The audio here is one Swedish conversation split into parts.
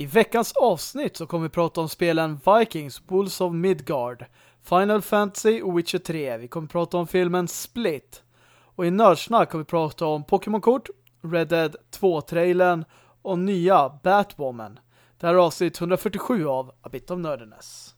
I veckans avsnitt så kommer vi prata om spelen Vikings, Bulls of Midgard, Final Fantasy och Witcher 3. Vi kommer prata om filmen Split. Och i Nördsnack kommer vi prata om Pokémon-kort, Red Dead 2-trailen och nya Batwoman. Det här är avsnitt 147 av A Bit of Nerdiness.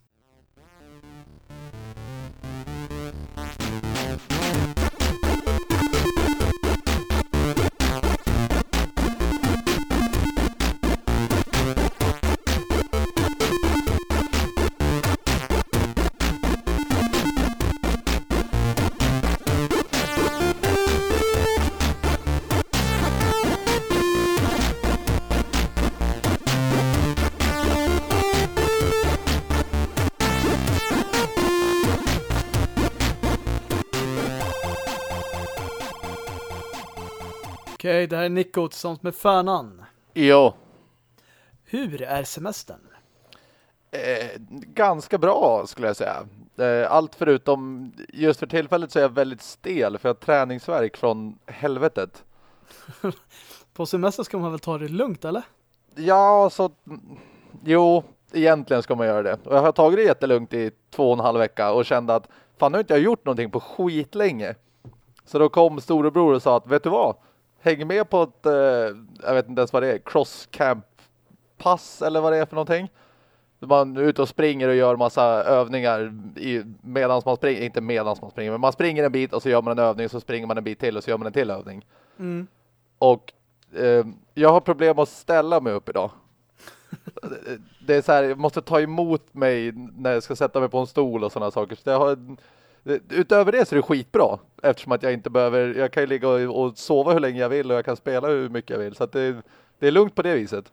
Okej, det här är Nico tillsammans med Färnan. Jo. Hur är semestern? Eh, ganska bra skulle jag säga. Eh, allt förutom, just för tillfället så är jag väldigt stel för jag har träningsverk från helvetet. På semester ska man väl ta det lugnt, eller? Ja, så... Jo, egentligen ska man göra det. Och jag har tagit det jättelugnt i två och en halv vecka och kände att fan, nu har inte jag gjort någonting på skit länge. Så då kom storebror och sa att, vet du vad? Häng med på ett, eh, jag vet inte ens vad det är, crosscamp pass eller vad det är för någonting. Man är ute och springer och gör massa övningar i, medans man springer, inte medans man springer, men man springer en bit och så gör man en övning så springer man en bit till och så gör man en till övning. Mm. Och eh, jag har problem att ställa mig upp idag. det är så här, jag måste ta emot mig när jag ska sätta mig på en stol och sådana saker. Så jag har, utöver det så är det skitbra eftersom att jag inte behöver, jag kan ju ligga och, och sova hur länge jag vill och jag kan spela hur mycket jag vill. Så att det, det är lugnt på det viset.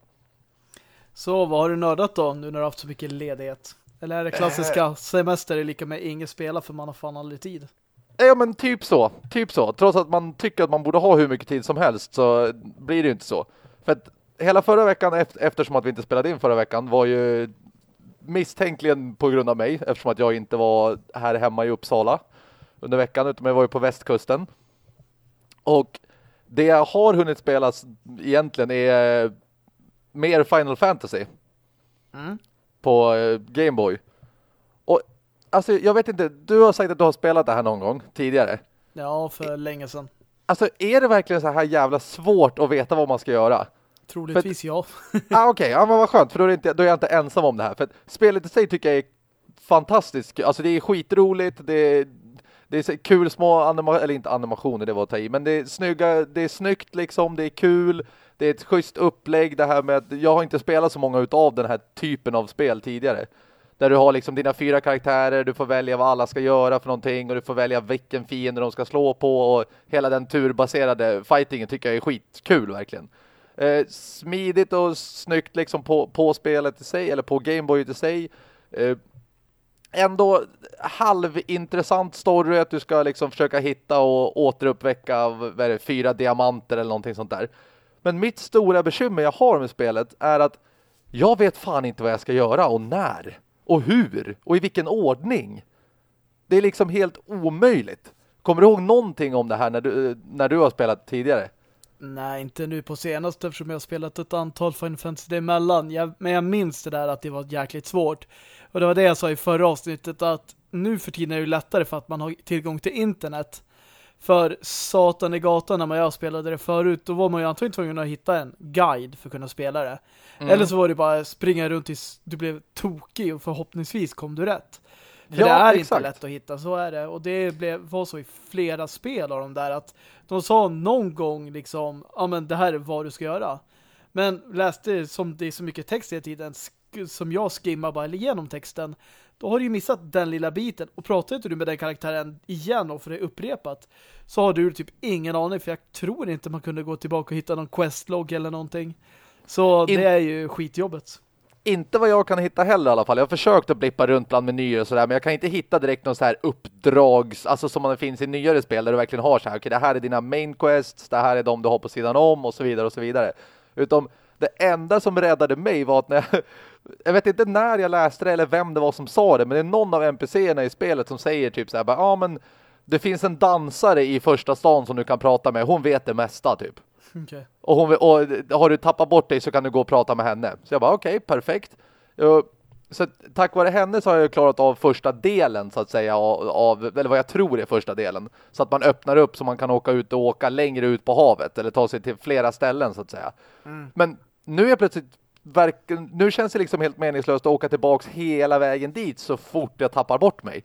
Så vad har du nördat då nu när du har haft så mycket ledighet? Eller är det klassiska äh... semester är lika med inget spela för man har fan aldrig tid? Ja men typ så, typ så. Trots att man tycker att man borde ha hur mycket tid som helst så blir det ju inte så. För att hela förra veckan, eftersom att vi inte spelade in förra veckan, var ju misstänkligen på grund av mig eftersom att jag inte var här hemma i Uppsala under veckan utan jag var ju på västkusten. Och det jag har hunnit spela egentligen är mer Final Fantasy mm. på eh, Game Boy. Och alltså jag vet inte, du har sagt att du har spelat det här någon gång tidigare. Ja, för länge sedan. Alltså är det verkligen så här jävla svårt att veta vad man ska göra? Troligtvis för, ja. ah, Okej, okay. ja, men vad skönt. För då är, inte, då är jag inte ensam om det här. För att spelet i sig tycker jag är fantastiskt. Alltså det är skitroligt. Det är, det är kul små animationer. Eller inte animationer, det var att ta i. Men det är snygga, det är snyggt liksom. Det är kul. Det är ett schysst upplägg. Det här med att jag har inte spelat så många utav den här typen av spel tidigare. Där du har liksom dina fyra karaktärer, du får välja vad alla ska göra för någonting och du får välja vilken fiende de ska slå på och hela den turbaserade fightingen tycker jag är skitkul verkligen. Eh, smidigt och snyggt liksom på, på spelet i sig, eller på Gameboy i sig. Eh, ändå halvintressant story att du ska liksom försöka hitta och återuppväcka vad det, fyra diamanter eller någonting sånt där. Men mitt stora bekymmer jag har med spelet är att jag vet fan inte vad jag ska göra och när. Och hur. Och i vilken ordning. Det är liksom helt omöjligt. Kommer du ihåg någonting om det här när du, eh, när du har spelat tidigare? Nej, inte nu på senaste eftersom jag har spelat ett antal Final Fantasy emellan. Jag, men jag minns det där att det var jäkligt svårt. Och det var det jag sa i förra avsnittet att nu för tiden är det lättare för att man har tillgång till internet. För satan i gatan när man spelade det förut, då var man ju antagligen tvungen att hitta en guide för att kunna spela det. Mm. Eller så var det bara springa runt tills du blev tokig och förhoppningsvis kom du rätt. För ja, det är exakt. inte lätt att hitta, så är det. Och det blev, var så i flera spel av de där att de sa någon gång liksom, ja men det här är vad du ska göra. Men läste som det är så mycket text hela tiden som jag skimmar bara igenom texten då har du ju missat den lilla biten och pratar inte du med den karaktären igen och får det upprepat så har du typ ingen aning för jag tror inte man kunde gå tillbaka och hitta någon questlog eller någonting. Så In det är ju skitjobbet. Inte vad jag kan hitta heller i alla fall. Jag har försökt att blippa runt bland menyer och sådär men jag kan inte hitta direkt någon så här uppdrags, alltså som man finns i nyare spel där du verkligen har så här, okej okay, det här är dina main quests, det här är de du har på sidan om och så vidare och så vidare. Utom det enda som räddade mig var att när jag, jag vet inte när jag läste det eller vem det var som sa det, men det är någon av NPCerna i spelet som säger typ så här, ja men det finns en dansare i första stan som du kan prata med, hon vet det mesta typ. Okay. Och, hon, och har du tappat bort dig så kan du gå och prata med henne. Så jag bara, okej, okay, perfekt. Så tack vare henne så har jag klarat av första delen så att säga av, eller vad jag tror är första delen. Så att man öppnar upp så man kan åka ut och åka längre ut på havet eller ta sig till flera ställen så att säga. Mm. Men nu är plötsligt nu känns det liksom helt meningslöst att åka tillbaks hela vägen dit så fort jag tappar bort mig.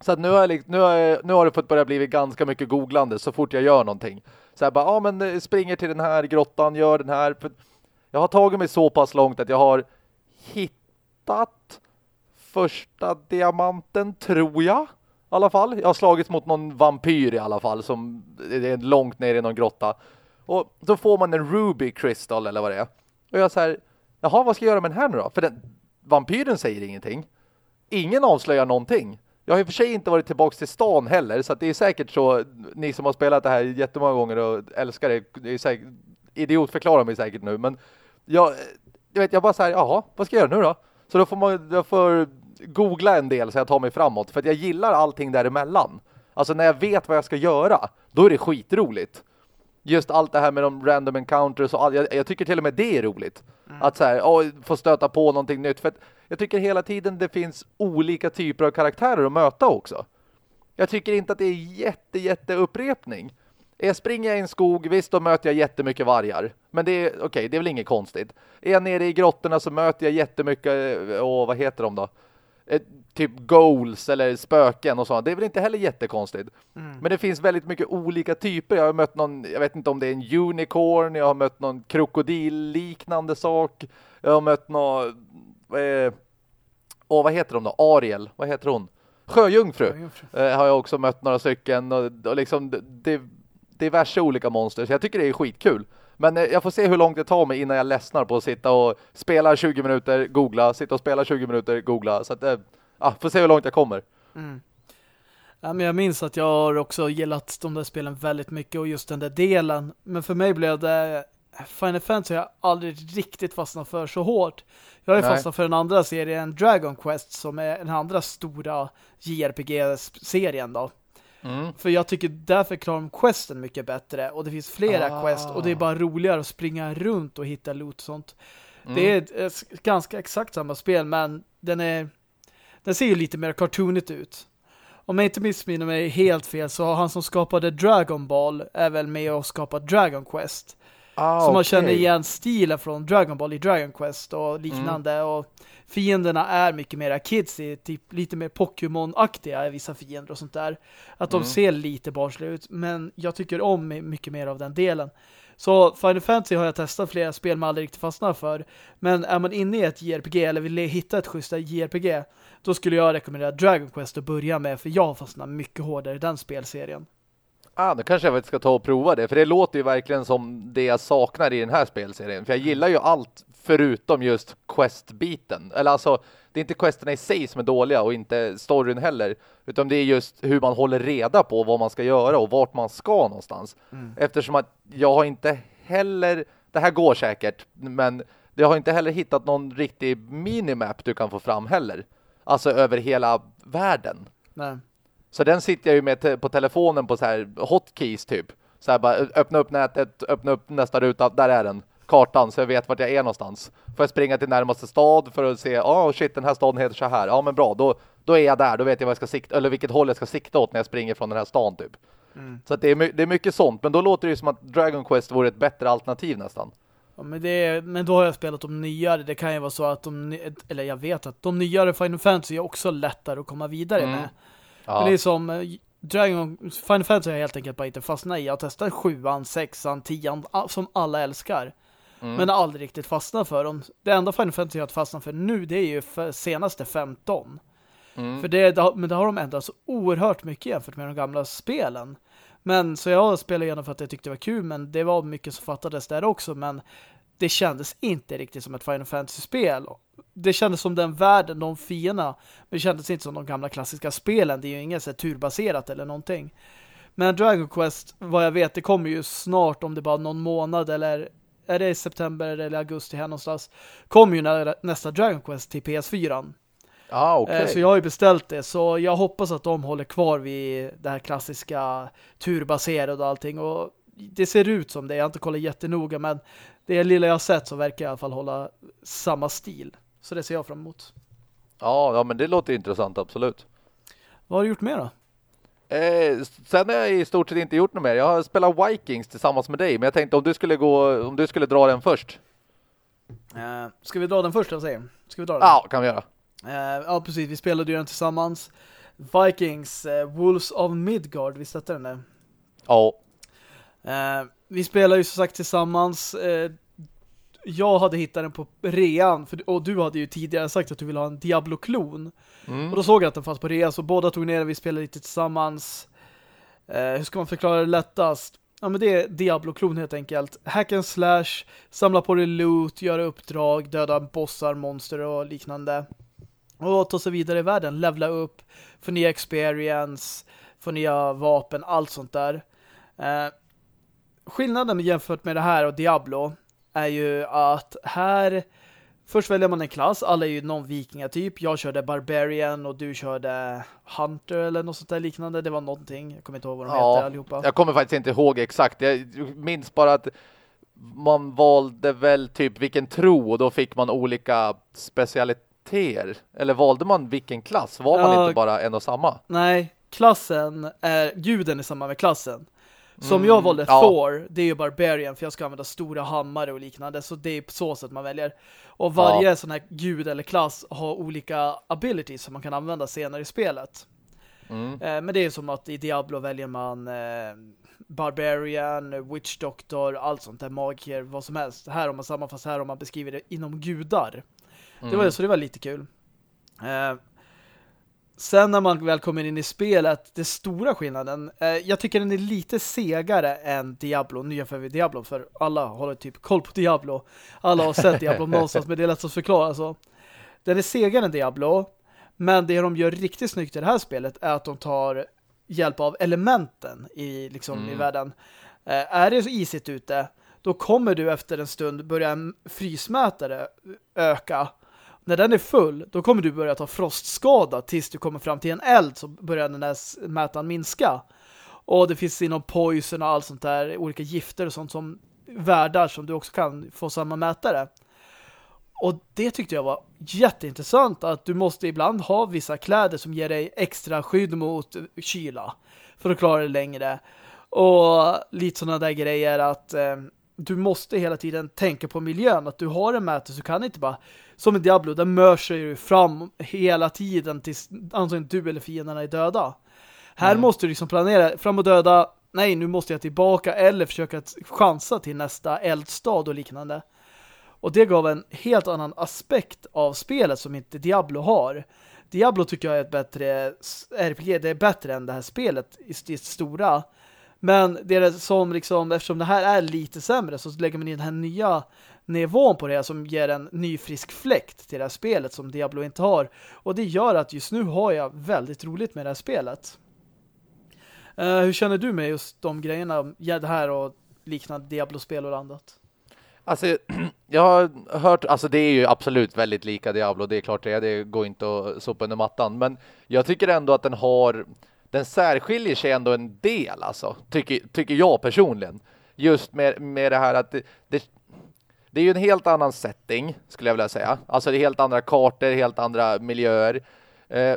Så att nu har, jag, nu, har jag, nu har det fått börja bli ganska mycket googlande så fort jag gör någonting. Så här bara, ja men eh, springer till den här grottan, gör den här. Jag har tagit mig så pass långt att jag har hittat första diamanten, tror jag. I alla fall. Jag har slagits mot någon vampyr i alla fall som är långt ner i någon grotta. Och så får man en Ruby Crystal eller vad det är. Och jag säger, jaha vad ska jag göra med den här nu då? För den, vampyren säger ingenting. Ingen avslöjar någonting. Jag har i och för sig inte varit tillbaka till stan heller så det är säkert så, ni som har spelat det här jättemånga gånger och älskar det, det är säkert, idiot förklarar mig säkert nu, men jag, jag vet, jag bara säger, jaha, vad ska jag göra nu då? Så då får man, jag får googla en del så jag tar mig framåt, för att jag gillar allting däremellan. Alltså när jag vet vad jag ska göra, då är det skitroligt. Just allt det här med de random encounters och all, jag, jag tycker till och med det är roligt. Mm. Att så här, åh, få stöta på någonting nytt, för att jag tycker hela tiden det finns olika typer av karaktärer att möta också. Jag tycker inte att det är jätte, jätte upprepning. Jag springer i en skog, visst då möter jag jättemycket vargar. Men det är okej, okay, det är väl inget konstigt. Är jag nere i grottorna så möter jag jättemycket, och vad heter de då? Eh, typ goals eller spöken och sånt. Det är väl inte heller jättekonstigt. Mm. Men det finns väldigt mycket olika typer. Jag har mött någon, jag vet inte om det är en unicorn, jag har mött någon krokodilliknande sak. Jag har mött någon eh, och vad heter de då? Ariel, vad heter hon? Sjöjungfru, Sjöjungfru. Eh, har jag också mött några stycken och, och liksom det, diverse olika monster så jag tycker det är skitkul. Men eh, jag får se hur långt det tar mig innan jag ledsnar på att sitta och spela 20 minuter, googla, sitta och spela 20 minuter, googla. Så att, eh, ah, får se hur långt jag kommer. Mm. Ja, men jag minns att jag har också gillat de där spelen väldigt mycket och just den där delen. Men för mig blev det Final Fantasy har jag aldrig riktigt fastnat för så hårt. Jag har fastnat för den andra serien Dragon Quest som är den andra stora JRPG-serien då. Mm. För jag tycker därför klarar de questen mycket bättre och det finns flera ah. quest och det är bara roligare att springa runt och hitta loot och sånt. Mm. Det är ett ganska exakt samma spel men den är den ser ju lite mer cartoonigt ut. Om jag inte missminner mig helt fel så har han som skapade Dragon Ball är väl med och skapat Dragon Quest. Ah, så man okay. känner igen stilen från Dragon Ball i Dragon Quest och liknande. Mm. Och fienderna är mycket mer kids, typ lite mer Pokémon-aktiga vissa fiender och sånt där. Att de mm. ser lite barnsliga ut. Men jag tycker om mycket mer av den delen. Så Final Fantasy har jag testat flera spel man aldrig riktigt fastnar för. Men är man inne i ett JRPG eller vill hitta ett schyssta JRPG då skulle jag rekommendera Dragon Quest att börja med för jag fastnar mycket hårdare i den spelserien. Ah, då kanske jag ska ta och prova det. För det låter ju verkligen som det jag saknar i den här spelserien. För jag gillar ju allt förutom just quest-biten. Eller alltså, det är inte questerna i sig som är dåliga och inte storyn heller. Utan det är just hur man håller reda på vad man ska göra och vart man ska någonstans. Mm. Eftersom att jag har inte heller, det här går säkert, men jag har inte heller hittat någon riktig minimap du kan få fram heller. Alltså över hela världen. Nej. Så den sitter jag ju med te på telefonen på så här hotkeys typ. Så här bara öppna upp nätet, öppna upp nästa ruta, där är den. Kartan så jag vet vart jag är någonstans. Får jag springa till närmaste stad för att se, ja oh, shit den här staden heter så här. Ja men bra, då, då är jag där, då vet jag vad jag ska sikta, eller vilket håll jag ska sikta åt när jag springer från den här stan typ. Mm. Så det, är, det är mycket sånt, men då låter det ju som att Dragon Quest vore ett bättre alternativ nästan. Ja, men, det men då har jag spelat de nyare. Det kan ju vara så att de, eller jag vet att de nyare Final Fantasy är också lättare att komma vidare mm. med. Ja. Men det är som eh, Dragon Final Fantasy har helt enkelt bara inte fastnat i. Jag har testat sjuan, sexan, tian som alla älskar. Mm. Men har aldrig riktigt fastnat för dem. Det enda Final Fantasy jag har fastnat för nu det är ju för senaste 15. Mm. För det, men det har de ändrat så oerhört mycket jämfört med de gamla spelen. Men så jag spelade igenom för att jag tyckte det var kul men det var mycket som fattades där också men det kändes inte riktigt som ett Final Fantasy-spel. Det kändes som den världen, de fienderna. Men det kändes inte som de gamla klassiska spelen. Det är ju inget så turbaserat eller någonting. Men Dragon Quest, vad jag vet, det kommer ju snart om det bara någon månad eller är det i september eller augusti här någonstans. Kommer ju nästa Dragon Quest till PS4. Ah, okay. Eh, så jag har ju beställt det. Så jag hoppas att de håller kvar vid det här klassiska turbaserade och allting. Och det ser ut som det. Jag har inte kollat jättenoga men det lilla jag har sett så verkar i alla fall hålla samma stil. Så det ser jag fram emot. Ja, ja men det låter intressant, absolut. Vad har du gjort mer då? Eh, sen har jag i stort sett inte gjort något mer. Jag har spelat Vikings tillsammans med dig, men jag tänkte om du skulle gå, om du skulle dra den först. Uh, ska vi dra den först, jag säger? Ska vi dra den? Ja, kan vi göra. Uh, ja, precis. Vi spelade ju den tillsammans. Vikings, uh, Wolves of Midgard, visst hette den där? Ja. vi spelade ju som sagt tillsammans. Jag hade hittat den på rean, för, och du hade ju tidigare sagt att du ville ha en Diablo-klon. Mm. Och då såg jag att den fanns på rea, så båda tog ner den, vi spelade lite tillsammans. hur ska man förklara det lättast? Ja men det är Diablo-klon helt enkelt. Hack and slash, samla på dig loot, göra uppdrag, döda bossar, monster och liknande. Och ta sig vidare i världen, levla upp, få nya experience, få nya vapen, allt sånt där. Eh, skillnaden jämfört med det här och Diablo är ju att här Först väljer man en klass, alla är ju någon vikingatyp. Jag körde Barbarian och du körde Hunter eller något sånt där liknande. Det var någonting, jag kommer inte ihåg vad de ja, heter allihopa. Jag kommer faktiskt inte ihåg exakt. Jag minns bara att man valde väl typ vilken tro och då fick man olika specialiteter. Eller valde man vilken klass? Var man ja, inte bara en och samma? Nej, klassen är, guden är samma med klassen. Som mm, jag valde ja. Thor, det är ju Barbarian för jag ska använda stora hammare och liknande. Så det är på så sätt man väljer. Och varje ja. sån här gud eller klass har olika abilities som man kan använda senare i spelet. Mm. Eh, men det är som att i Diablo väljer man eh, Barbarian, Witch Doctor, allt sånt där, magiker, vad som helst. Här har man samma fast här har man beskriver det inom gudar. Mm. Det var, så det var lite kul. Eh, Sen när man väl kommer in i spelet, det stora skillnaden, eh, jag tycker den är lite segare än Diablo, nya för Diablo, för alla håller typ koll på Diablo. Alla har sett Diablo någonstans, men det är lätt att förklara så. Den är segare än Diablo, men det de gör riktigt snyggt i det här spelet är att de tar hjälp av elementen i, liksom, mm. i världen. Eh, är det så isigt ute, då kommer du efter en stund börja en frysmätare öka när den är full, då kommer du börja ta frostskada tills du kommer fram till en eld så börjar den där mätaren minska. Och det finns inom poison och allt sånt där, olika gifter och sånt som världar som du också kan få samma mätare. Och det tyckte jag var jätteintressant att du måste ibland ha vissa kläder som ger dig extra skydd mot kyla för att klara det längre. Och lite sådana där grejer att eh, du måste hela tiden tänka på miljön. Att du har en mätare så kan inte bara som i Diablo, där mörsar ju fram hela tiden tills antingen du eller fienderna är döda. Här mm. måste du liksom planera fram och döda, nej nu måste jag tillbaka eller försöka chansa till nästa eldstad och liknande. Och det gav en helt annan aspekt av spelet som inte Diablo har. Diablo tycker jag är ett bättre RPG, det är bättre än det här spelet i det stora. Men det är som liksom, eftersom det här är lite sämre så lägger man in den här nya nivån på det som ger en ny frisk fläkt till det här spelet som Diablo inte har. Och det gör att just nu har jag väldigt roligt med det här spelet. Uh, hur känner du med just de grejerna, det här och liknande Diablo-spel och annat? Alltså, jag har hört, alltså det är ju absolut väldigt lika Diablo, det är klart det, det går inte att sopa under mattan, men jag tycker ändå att den har, den särskiljer sig ändå en del alltså, tycker, tycker jag personligen. Just med, med det här att det, det, det är ju en helt annan setting skulle jag vilja säga. Alltså det är helt andra kartor, helt andra miljöer. Eh,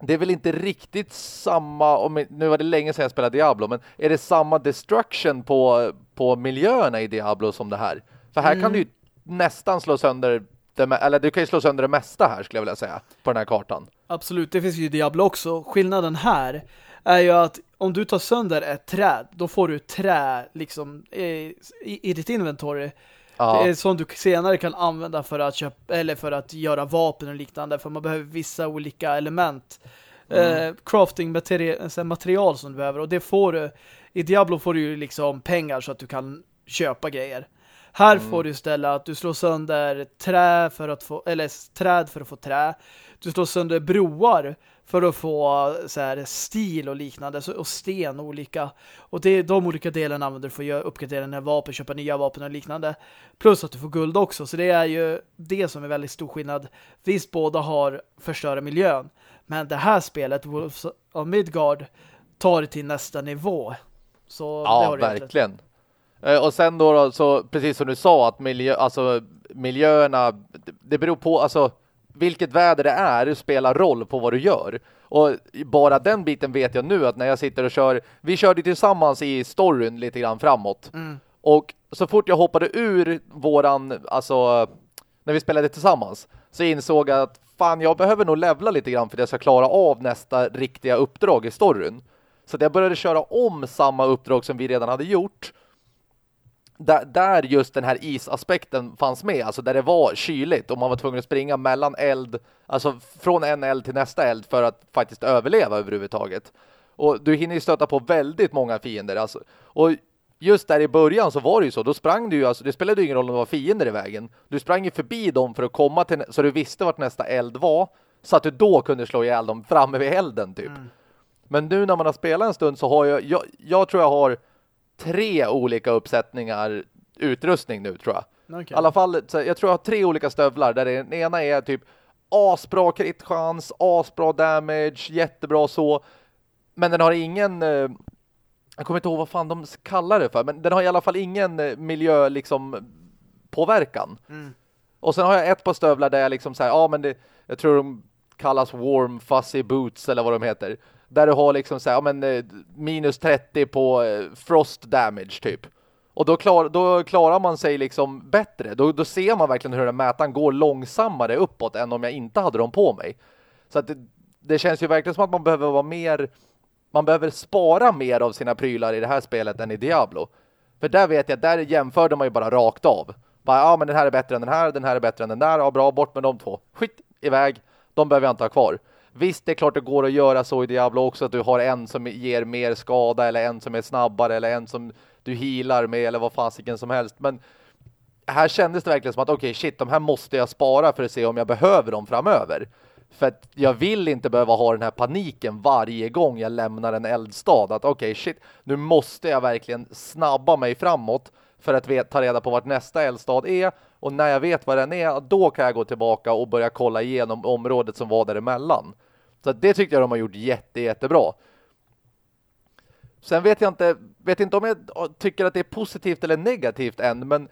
det är väl inte riktigt samma, om, nu var det länge sedan jag spelade Diablo, men är det samma destruction på, på miljöerna i Diablo som det här? För här mm. kan du ju nästan slå sönder det, eller du kan ju slå sönder det mesta här skulle jag vilja säga, på den här kartan. Absolut, det finns ju Diablo också. Skillnaden här är ju att om du tar sönder ett träd, då får du trä liksom i, i ditt inventory Ja. Det är sånt du senare kan använda för att köpa eller för att göra vapen och liknande för man behöver vissa olika element. Mm. Eh, crafting materi material som du behöver och det får du i Diablo får du ju liksom pengar så att du kan köpa grejer. Här mm. får du istället att du slår sönder trä för att få eller träd för att få trä. Du slår sönder broar för att få så här, stil och liknande och sten olika. Och det är de olika delarna använder du för att uppgradera dina vapen, köpa nya vapen och liknande. Plus att du får guld också. Så det är ju det som är väldigt stor skillnad. Visst, båda har förstöra miljön. Men det här spelet, Wolves of Midgard, tar det till nästa nivå. Så ja, verkligen. Eh, och sen då, då, så precis som du sa att miljö, alltså, miljöerna, det beror på alltså vilket väder det är spelar roll på vad du gör. Och bara den biten vet jag nu att när jag sitter och kör, vi körde tillsammans i storyn lite grann framåt. Mm. Och så fort jag hoppade ur våran, alltså när vi spelade tillsammans, så insåg jag att fan, jag behöver nog levla lite grann för att jag ska klara av nästa riktiga uppdrag i storyn. Så jag började köra om samma uppdrag som vi redan hade gjort. Där, där, just den här isaspekten fanns med, alltså där det var kyligt och man var tvungen att springa mellan eld, alltså från en eld till nästa eld för att faktiskt överleva överhuvudtaget. Och du hinner ju stöta på väldigt många fiender, alltså. Och just där i början så var det ju så, då sprang du ju, alltså det spelade ju ingen roll om det var fiender i vägen. Du sprang ju förbi dem för att komma till, så du visste vart nästa eld var, så att du då kunde slå ihjäl dem framme vid elden typ. Mm. Men nu när man har spelat en stund så har jag, jag, jag tror jag har tre olika uppsättningar utrustning nu tror jag. Okay. I alla fall, så jag tror jag har tre olika stövlar där den ena är typ asbra kritchans, asbra damage, jättebra så. Men den har ingen, eh, jag kommer inte ihåg vad fan de kallar det för, men den har i alla fall ingen eh, miljö liksom påverkan. Mm. Och sen har jag ett par stövlar där jag liksom säger, ja men det, jag tror de kallas warm fuzzy boots eller vad de heter. Där du har liksom så här, ja, men, eh, minus 30 på eh, frost damage typ. Och då, klar, då klarar man sig liksom bättre. Då, då ser man verkligen hur den mätaren går långsammare uppåt än om jag inte hade dem på mig. Så att det, det känns ju verkligen som att man behöver vara mer... Man behöver spara mer av sina prylar i det här spelet än i Diablo. För där vet jag, där jämförde man ju bara rakt av. Bara, ja men den här är bättre än den här, den här är bättre än den där. Ja bra, bort med de två. Skit, iväg. De behöver jag inte ha kvar. Visst, det är klart det går att göra så i Diablo också att du har en som ger mer skada eller en som är snabbare eller en som du healar med eller vad fasiken som helst. Men här kändes det verkligen som att okej, okay, shit, de här måste jag spara för att se om jag behöver dem framöver. För att jag vill inte behöva ha den här paniken varje gång jag lämnar en eldstad. Att okej, okay, shit, nu måste jag verkligen snabba mig framåt för att ta reda på vart nästa eldstad är. Och när jag vet vad den är, då kan jag gå tillbaka och börja kolla igenom området som var däremellan. Så det tyckte jag de har gjort jätte, jättebra. Sen vet jag inte, vet inte om jag tycker att det är positivt eller negativt än, men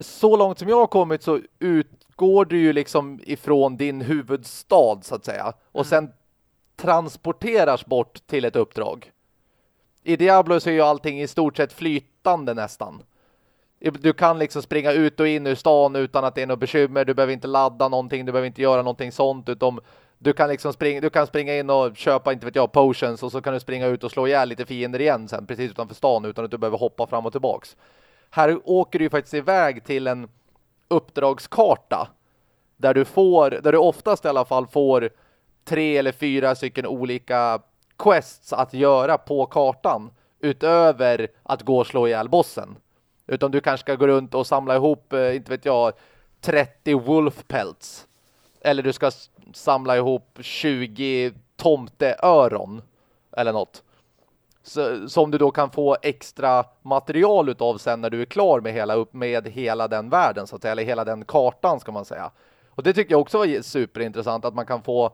så långt som jag har kommit så utgår du ju liksom ifrån din huvudstad så att säga. Och mm. sen transporteras bort till ett uppdrag. I Diablo så är ju allting i stort sett flytande nästan. Du kan liksom springa ut och in ur stan utan att det är något bekymmer. Du behöver inte ladda någonting, du behöver inte göra någonting sånt utom du kan liksom springa, du kan springa in och köpa, inte vet jag, potions och så kan du springa ut och slå ihjäl lite fiender igen sen precis utanför stan utan att du behöver hoppa fram och tillbaks. Här åker du faktiskt iväg till en uppdragskarta där du får, där du oftast i alla fall får tre eller fyra stycken olika quests att göra på kartan utöver att gå och slå ihjäl bossen. Utan du kanske ska gå runt och samla ihop, eh, inte vet jag, 30 wolf pelts. Eller du ska samla ihop 20 tomteöron eller något. Så, som du då kan få extra material utav sen när du är klar med hela, med hela den världen så att säga, eller hela den kartan ska man säga. Och det tycker jag också var superintressant att man kan få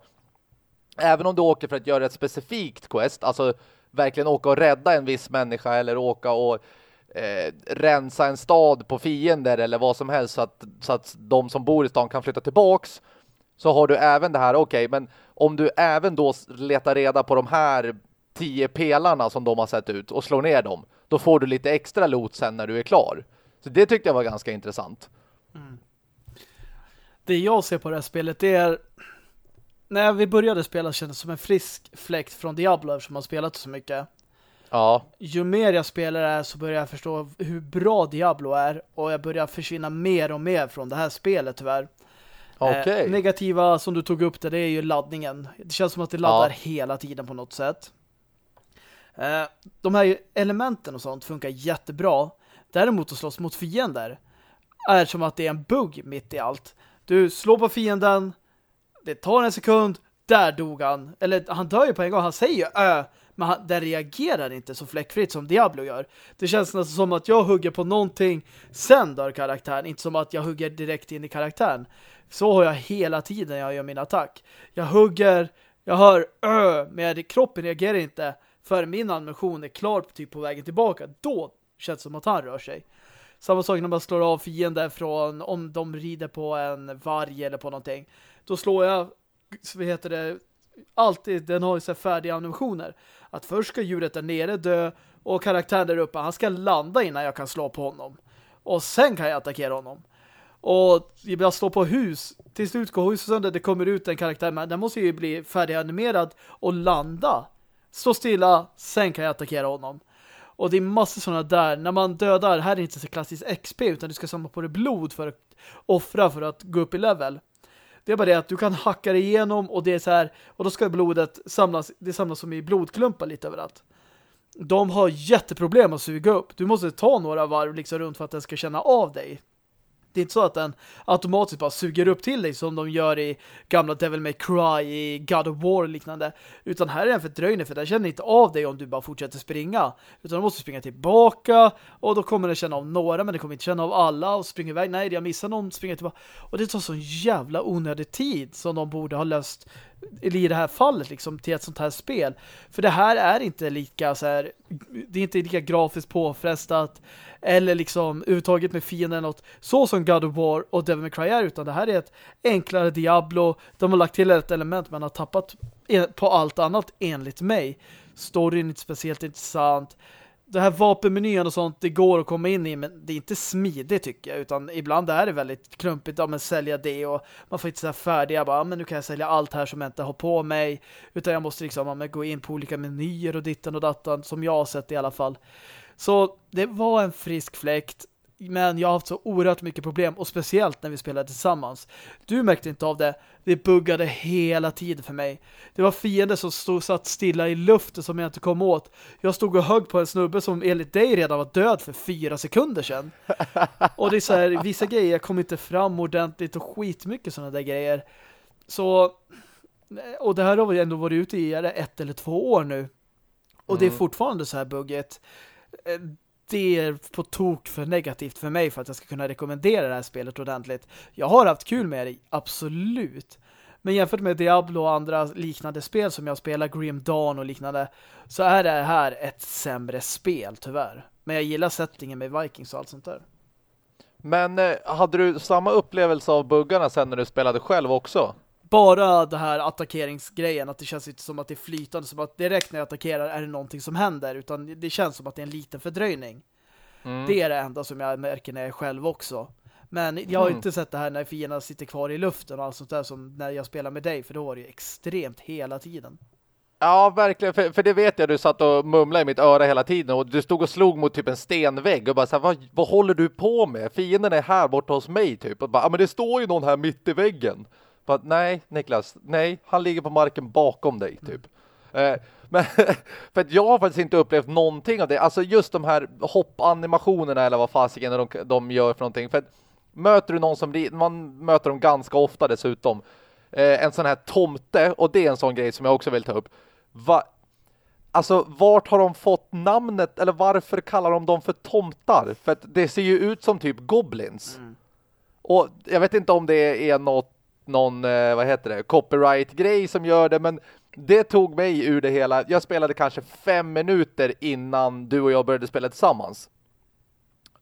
även om du åker för att göra ett specifikt quest, alltså verkligen åka och rädda en viss människa eller åka och eh, rensa en stad på fiender eller vad som helst så att, så att de som bor i stan kan flytta tillbaks så har du även det här, okej, okay, men om du även då letar reda på de här tio pelarna som de har sett ut och slår ner dem, då får du lite extra loot sen när du är klar. Så det tyckte jag var ganska intressant. Mm. Det jag ser på det här spelet det är när vi började spela kändes det som en frisk fläkt från Diablo eftersom man spelat så mycket. Ja. Ju mer jag spelar det här så börjar jag förstå hur bra Diablo är och jag börjar försvinna mer och mer från det här spelet tyvärr. Okay. Eh, negativa som du tog upp där, det är ju laddningen. Det känns som att det laddar ja. hela tiden på något sätt. Eh, de här elementen och sånt funkar jättebra. Däremot att slåss mot fiender är som att det är en bugg mitt i allt. Du slår på fienden, det tar en sekund, där dog han. Eller han dör ju på en gång, han säger ju ö, men han, den reagerar inte så fläckfritt som Diablo gör. Det känns nästan som att jag hugger på någonting, sen dör karaktären, inte som att jag hugger direkt in i karaktären. Så har jag hela tiden jag gör min attack. Jag hugger, jag hör ö, men kroppen reagerar inte för min ammunition är klar typ på vägen tillbaka, då känns det som att han rör sig. Samma sak när man slår av fiender från om de rider på en varg eller på någonting. Då slår jag, så heter det, alltid, den har ju så färdiga animationer. Att först ska djuret där nere dö och karaktären där uppe, han ska landa innan jag kan slå på honom. Och sen kan jag attackera honom. Och jag står på hus. Till slut går huset sönder, det kommer ut en karaktär, men den måste ju bli färdiganimerad och landa. Stå stilla, sen kan jag attackera honom. Och det är massor sådana där. När man dödar, här är det inte så klassiskt XP utan du ska samla på dig blod för att offra för att gå upp i level. Det är bara det att du kan hacka dig igenom och det är så här, och då ska blodet samlas, det samlas som i blodklumpar lite överallt. De har jätteproblem att suga upp. Du måste ta några varv liksom runt för att den ska känna av dig. Det är inte så att den automatiskt bara suger upp till dig som de gör i gamla Devil May Cry, i God of War och liknande. Utan här är den fördröjning för den känner inte av dig om du bara fortsätter springa. Utan du måste springa tillbaka och då kommer den känna av några men den kommer inte känna av alla och springer iväg. Nej, jag missar någon, springer tillbaka. Och det tar sån jävla onödig tid som de borde ha löst i det här fallet liksom till ett sånt här spel. För det här är inte lika så här, det är inte lika grafiskt påfrestat eller liksom uttaget med fienden något så som God of War och Devil May Cry är utan det här är ett enklare Diablo. De har lagt till ett element men har tappat på allt annat enligt mig. Storyn är inte speciellt intressant det här vapenmenyn och sånt, det går att komma in i men det är inte smidigt tycker jag. Utan ibland är det väldigt klumpigt ja, men sälja det och man får inte så här färdiga bara, men nu kan jag sälja allt här som jag inte har på mig. Utan jag måste liksom ja, men gå in på olika menyer och ditten och dattan som jag har sett i alla fall. Så det var en frisk fläkt men jag har haft så oerhört mycket problem och speciellt när vi spelade tillsammans. Du märkte inte av det. Det buggade hela tiden för mig. Det var fiender som stod satt stilla i luften som jag inte kom åt. Jag stod och högg på en snubbe som enligt dig redan var död för fyra sekunder sedan. Och det är så här, vissa grejer jag kom inte fram ordentligt och skitmycket sådana där grejer. Så och det här har vi ändå varit ute i ett eller två år nu. Och det är mm. fortfarande så här bugget det är på tok för negativt för mig för att jag ska kunna rekommendera det här spelet ordentligt. Jag har haft kul med det, absolut. Men jämfört med Diablo och andra liknande spel som jag spelar, Grim Dawn och liknande, så är det här ett sämre spel, tyvärr. Men jag gillar settingen med Vikings och allt sånt där. Men eh, hade du samma upplevelse av buggarna sen när du spelade själv också? Bara det här attackeringsgrejen att det känns inte som att det är flytande som att direkt när jag attackerar är det någonting som händer utan det känns som att det är en liten fördröjning. Mm. Det är det enda som jag märker när jag är själv också. Men jag har mm. inte sett det här när fienderna sitter kvar i luften och allt sånt där som när jag spelar med dig för då var det ju extremt hela tiden. Ja, verkligen. För, för det vet jag, du satt och mumlade i mitt öra hela tiden och du stod och slog mot typ en stenvägg och bara så här, vad, vad håller du på med? Fienden är här borta hos mig typ. Och bara, ja men det står ju någon här mitt i väggen. Bara, nej, Niklas, nej, han ligger på marken bakom dig, typ. Mm. Eh, men för att jag har faktiskt inte upplevt någonting av det. Alltså just de här hoppanimationerna eller vad fasiken de, de gör för någonting. För att möter du någon som, man möter dem ganska ofta dessutom. Eh, en sån här tomte, och det är en sån grej som jag också vill ta upp. Va, alltså vart har de fått namnet, eller varför kallar de dem för tomtar? För att det ser ju ut som typ goblins. Mm. Och jag vet inte om det är något någon, eh, vad heter det, copyright-grej som gör det, men det tog mig ur det hela. Jag spelade kanske fem minuter innan du och jag började spela tillsammans.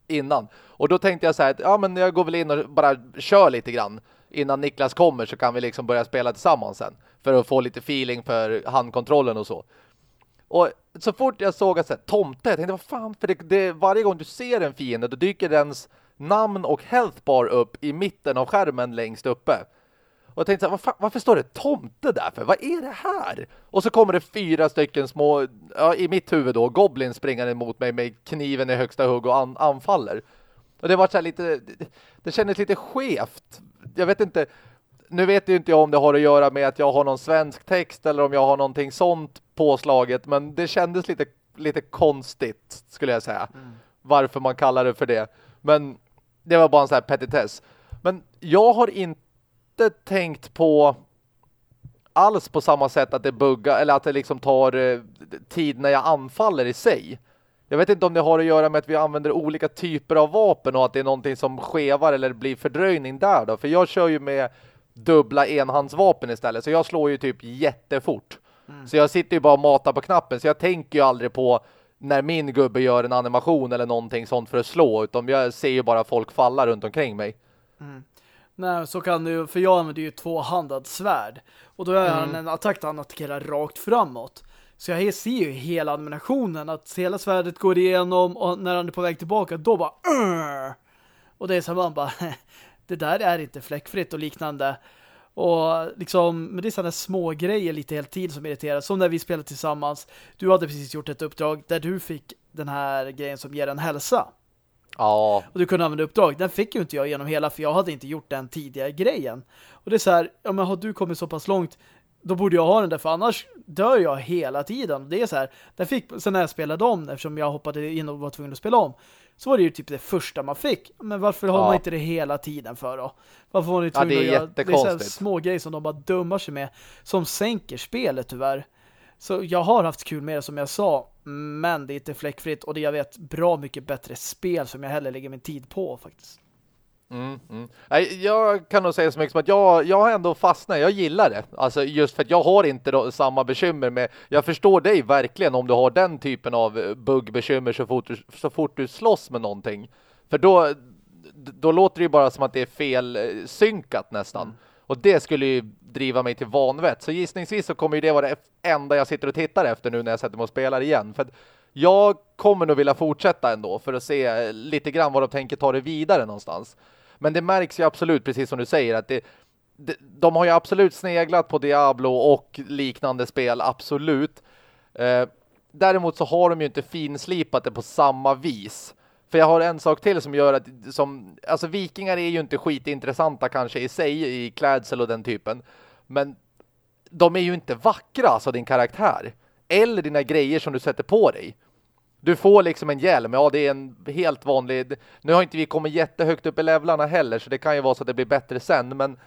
Innan. Och då tänkte jag så här att ja, men jag går väl in och bara kör lite grann. Innan Niklas kommer så kan vi liksom börja spela tillsammans sen. För att få lite feeling för handkontrollen och så. Och så fort jag såg att så här, tomte, jag tänkte vad fan, för det, det, varje gång du ser en fiende då dyker dens namn och health bar upp i mitten av skärmen längst uppe. Och jag tänkte så här, varför, varför står det tomte där för? Vad är det här? Och så kommer det fyra stycken små, ja, i mitt huvud då, goblins springande emot mig med kniven i högsta hugg och an, anfaller. Och det var så här lite, det, det kändes lite skevt. Jag vet inte, nu vet ju inte jag om det har att göra med att jag har någon svensk text eller om jag har någonting sånt påslaget, men det kändes lite, lite konstigt skulle jag säga. Mm. Varför man kallar det för det. Men det var bara en sån här petitess. Men jag har inte inte tänkt på alls på samma sätt att det buggar eller att det liksom tar eh, tid när jag anfaller i sig. Jag vet inte om det har att göra med att vi använder olika typer av vapen och att det är någonting som skevar eller blir fördröjning där då. För jag kör ju med dubbla enhandsvapen istället så jag slår ju typ jättefort. Mm. Så jag sitter ju bara och matar på knappen. Så jag tänker ju aldrig på när min gubbe gör en animation eller någonting sånt för att slå. Utan jag ser ju bara folk falla runt omkring mig. Mm. Nej, så kan du, för jag använder ju tvåhandad svärd. Och då är mm. han en attack där han attackerar rakt framåt. Så jag ser ju hela animationen, att hela svärdet går igenom och när han är på väg tillbaka, då bara Urgh! Och det är så man bara, det där är inte fläckfritt och liknande. Och liksom, men det är sådana små grejer lite hela tiden som irriterar. Som när vi spelade tillsammans. Du hade precis gjort ett uppdrag där du fick den här grejen som ger en hälsa. Ja. Och du kunde använda uppdrag. Den fick ju inte jag genom hela för jag hade inte gjort den tidigare grejen. Och det är så här, ja men har du kommit så pass långt då borde jag ha den där för annars dör jag hela tiden. Det är så här, den fick, sen när jag spelade om, eftersom jag hoppade in och var tvungen att spela om, så var det ju typ det första man fick. Men varför har man inte det hela tiden för då? Varför var ni tvungna ja, det är att göra, det är så små grejer som de bara dummar sig med, som sänker spelet tyvärr. Så jag har haft kul med det som jag sa, men det är inte fläckfritt och det jag vet bra mycket bättre spel som jag heller lägger min tid på faktiskt. Mm, mm. Jag kan nog säga så mycket som att jag, jag har ändå fastnat, jag gillar det. Alltså just för att jag har inte då, samma bekymmer med, jag förstår dig verkligen om du har den typen av buggbekymmer så fort du, så fort du slåss med någonting. För då, då låter det ju bara som att det är fel eh, synkat nästan. Mm. Och det skulle ju driva mig till vanvett. Så gissningsvis så kommer ju det vara det enda jag sitter och tittar efter nu när jag sätter mig och spelar igen. För att jag kommer nog vilja fortsätta ändå för att se lite grann vad de tänker ta det vidare någonstans. Men det märks ju absolut, precis som du säger, att det, det, de har ju absolut sneglat på Diablo och liknande spel, absolut. Eh, däremot så har de ju inte finslipat det på samma vis. För jag har en sak till som gör att som, alltså vikingar är ju inte skitintressanta kanske i sig i klädsel och den typen. Men de är ju inte vackra alltså din karaktär. Eller dina grejer som du sätter på dig. Du får liksom en hjälm. Ja, det är en helt vanlig... Nu har inte vi kommit jättehögt upp i levlarna heller så det kan ju vara så att det blir bättre sen. Men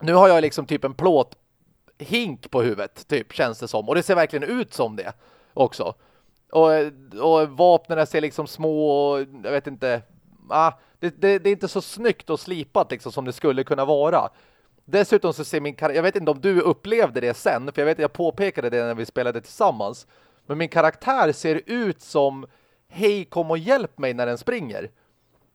nu har jag liksom typ en plåt hink på huvudet, typ, känns det som. Och det ser verkligen ut som det också. Och, och vapnen ser liksom små och jag vet inte... Ah, det, det, det, är inte så snyggt och slipat liksom som det skulle kunna vara. Dessutom så ser min karaktär... Jag vet inte om du upplevde det sen, för jag vet att jag påpekade det när vi spelade tillsammans. Men min karaktär ser ut som hej kom och hjälp mig när den springer.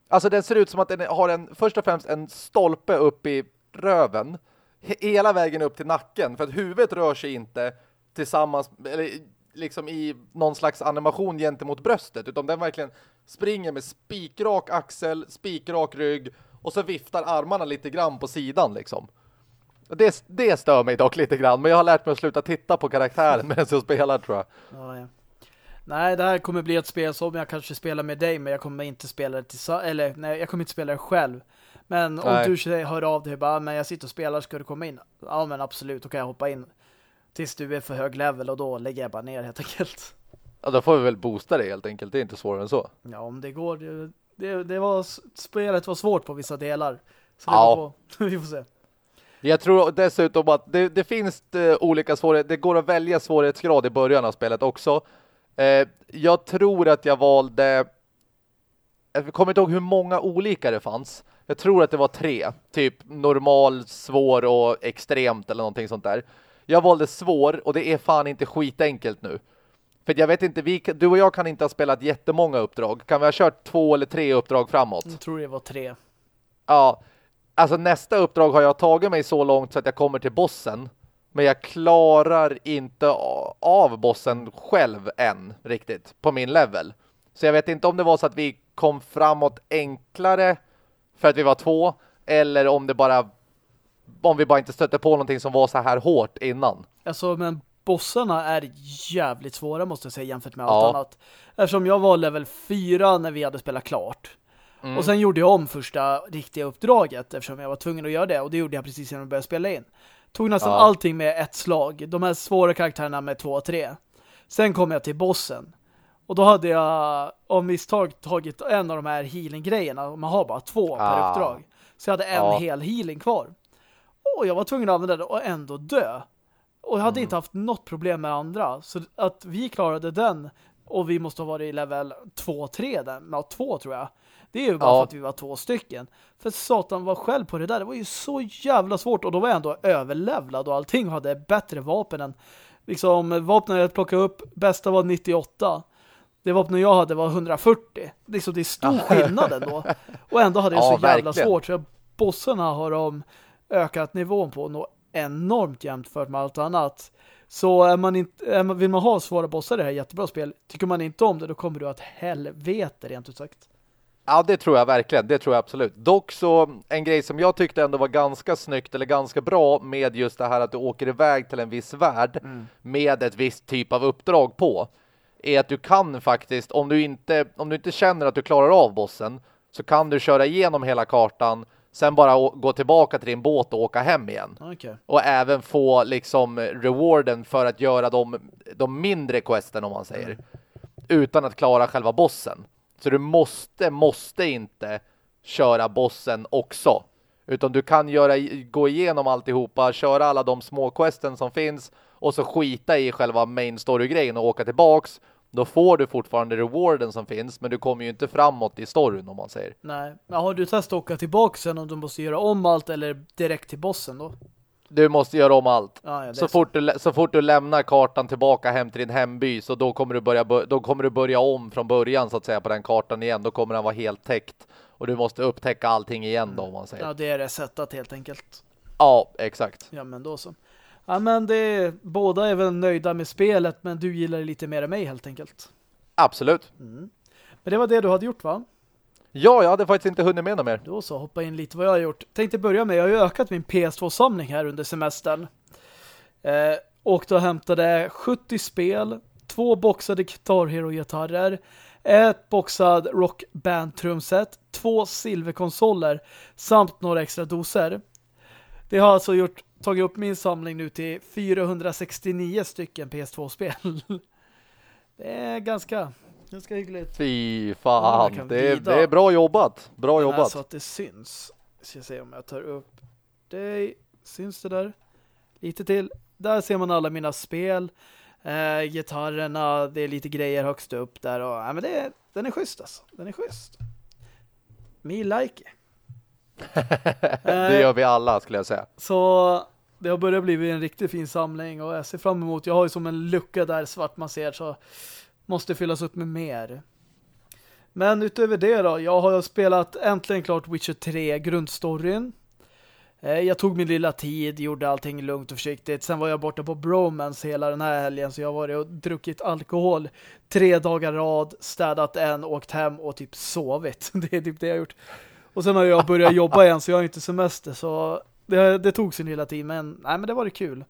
Alltså den ser ut som att den har en först och främst en stolpe upp i röven. Hela vägen upp till nacken. För att huvudet rör sig inte tillsammans eller liksom i någon slags animation gentemot bröstet. Utan den verkligen springer med spikrak axel, spikrak rygg och så viftar armarna lite grann på sidan liksom. Det, det stör mig dock lite grann, men jag har lärt mig att sluta titta på karaktären medan jag spelar tror jag. Ja, ja. Nej, det här kommer bli ett spel som jag kanske spelar med dig, men jag kommer inte spela det tillsammans, eller nej, jag kommer inte spela det själv. Men om nej. du hör av dig bara, men jag sitter och spelar, ska du komma in? Ja, men absolut, då kan jag hoppa in tills du är för hög level och då lägger jag bara ner helt enkelt. Ja, då får vi väl boosta det helt enkelt, det är inte svårare än så. Ja, om det går, det, det, det var, spelet var svårt på vissa delar. Så ja. På, vi får se. Jag tror dessutom att det, det finns uh, olika svårigheter. Det går att välja svårighetsgrad i början av spelet också. Uh, jag tror att jag valde... Jag kommer inte ihåg hur många olika det fanns. Jag tror att det var tre. Typ normal, svår och extremt eller någonting sånt där. Jag valde svår och det är fan inte skitenkelt nu. För jag vet inte, vi, du och jag kan inte ha spelat jättemånga uppdrag. Kan vi ha kört två eller tre uppdrag framåt? Jag tror det var tre. Ja, Alltså nästa uppdrag har jag tagit mig så långt så att jag kommer till bossen. Men jag klarar inte av bossen själv än riktigt på min level. Så jag vet inte om det var så att vi kom framåt enklare för att vi var två. Eller om det bara om vi bara inte stötte på någonting som var så här hårt innan. Alltså men bossarna är jävligt svåra måste jag säga jämfört med allt annat. Eftersom jag var level 4 när vi hade spelat klart. Mm. Och sen gjorde jag om första riktiga uppdraget eftersom jag var tvungen att göra det. Och det gjorde jag precis innan jag började spela in. Tog nästan ja. allting med ett slag. De här svåra karaktärerna med två och tre. Sen kom jag till bossen. Och då hade jag av misstag tagit en av de här healing-grejerna. Man har bara två per ah. uppdrag. Så jag hade en ja. hel healing kvar. Och jag var tvungen att använda det och ändå dö. Och jag hade mm. inte haft något problem med andra. Så att vi klarade den och vi måste ha varit i level 2-3 där. Ja, 2 tror jag. Det är ju bara ja. för att vi var två stycken. För satan var själv på det där. Det var ju så jävla svårt. Och då var jag ändå överlevlad och allting hade bättre vapen än Liksom, vapnen jag plockade upp, bästa var 98. Det vapnen jag hade var 140. Liksom, det är stor skillnad ändå. Och ändå hade jag Ja, så jävla verkligen. svårt. För bossarna har de ökat nivån på något enormt jämfört med allt annat. Så är man inte, är man, vill man ha svåra bossar i det här jättebra spel, tycker man inte om det, då kommer du att helvete rent ut sagt. Ja, det tror jag verkligen. Det tror jag absolut. Dock så, en grej som jag tyckte ändå var ganska snyggt eller ganska bra med just det här att du åker iväg till en viss värld med ett visst typ av uppdrag på är att du kan faktiskt, om du inte, om du inte känner att du klarar av bossen så kan du köra igenom hela kartan sen bara gå tillbaka till din båt och åka hem igen. Okej. Och även få liksom rewarden för att göra de, de mindre questen om man säger. Utan att klara själva bossen. Så du måste, måste inte köra bossen också. Utan du kan göra, gå igenom alltihopa, köra alla de små questen som finns och så skita i själva main story-grejen och åka tillbaks. Då får du fortfarande rewarden som finns, men du kommer ju inte framåt i storyn om man säger. Nej. Men har du testat att åka tillbaka sen om du måste göra om allt eller direkt till bossen då? Du måste göra om allt. Ja, ja, Så fort, du, så fort du lämnar kartan tillbaka hem till din hemby så då kommer du börja bör- då kommer du börja om från början så att säga på den kartan igen. Då kommer den vara helt täckt och du måste upptäcka allting igen då om man säger. Ja, det är resetat helt enkelt. Ja, exakt. Ja, men då så. Ja, men det båda är väl nöjda med spelet, men du gillar det lite mer än mig helt enkelt. Absolut. Men det var det du hade gjort va? Ja, jag hade faktiskt inte hunnit med något mer. Då så, hoppa in lite vad jag har gjort. Tänkte börja med, jag har ju ökat min PS2-samling här under semestern. Eh, och då hämtade 70 spel, två boxade Guitar Hero-gitarrer, ett boxad Rock Band-trumset, två silverkonsoler samt några extra doser. Det har alltså gjort, tagit upp min samling nu till 469 stycken PS2-spel. Det är ganska, ganska hyggligt. Fy fan. det, är, det är bra jobbat. Bra Men jobbat. Alltså att det syns. Ska jag se om jag tar upp det. Syns det där? Lite till. Där ser man alla mina spel. Eh, gitarrerna, det är lite grejer högst upp där. Och, ja, men det den är schysst alltså. Den är schysst. Me like det gör vi alla skulle jag säga. Så det har börjat bli en riktigt fin samling och jag ser fram emot, jag har ju som en lucka där svart man ser så måste fyllas upp med mer. Men utöver det då, jag har spelat äntligen klart Witcher 3 grundstoryn. Eh, jag tog min lilla tid, gjorde allting lugnt och försiktigt. Sen var jag borta på Bromance hela den här helgen så jag har varit och druckit alkohol tre dagar rad, städat en, åkt hem och typ sovit. Det är typ det jag har gjort. Och sen har jag börjat jobba igen så jag har inte semester så det, det tog sin lilla tid men nej men det var det kul.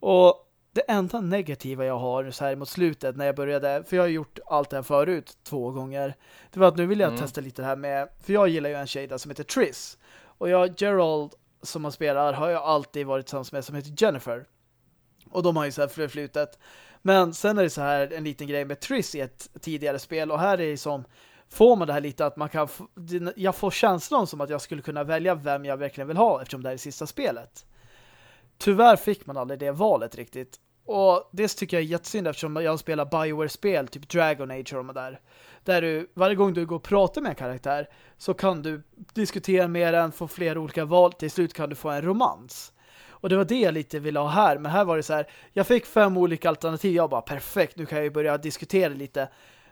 Och det enda negativa jag har så här mot slutet när jag började, för jag har gjort allt det här förut två gånger, det var att nu vill jag Mm. testa lite det här med, för jag gillar ju en tjej där som heter Triss. Och jag, Gerald som man spelar har jag alltid varit tillsammans med som heter Jennifer. Och de har ju så här förflutet. Men sen är det så här en liten grej med Triss i ett tidigare spel och här är det som får man det här lite att man kan jag får känslan som att jag skulle kunna välja vem jag verkligen vill ha eftersom det här är sista spelet. Tyvärr fick man aldrig det valet riktigt. Och det tycker jag är jättesynd eftersom jag spelar Bioware-spel, typ Dragon Age och de där. Där du, varje gång du går och pratar med en karaktär så kan du diskutera med den, få flera olika val. Till slut kan du få en romans. Och det var det jag lite ville ha här. Men här var det så här, jag fick fem olika alternativ. Jag bara, perfekt, nu kan jag ju börja diskutera lite.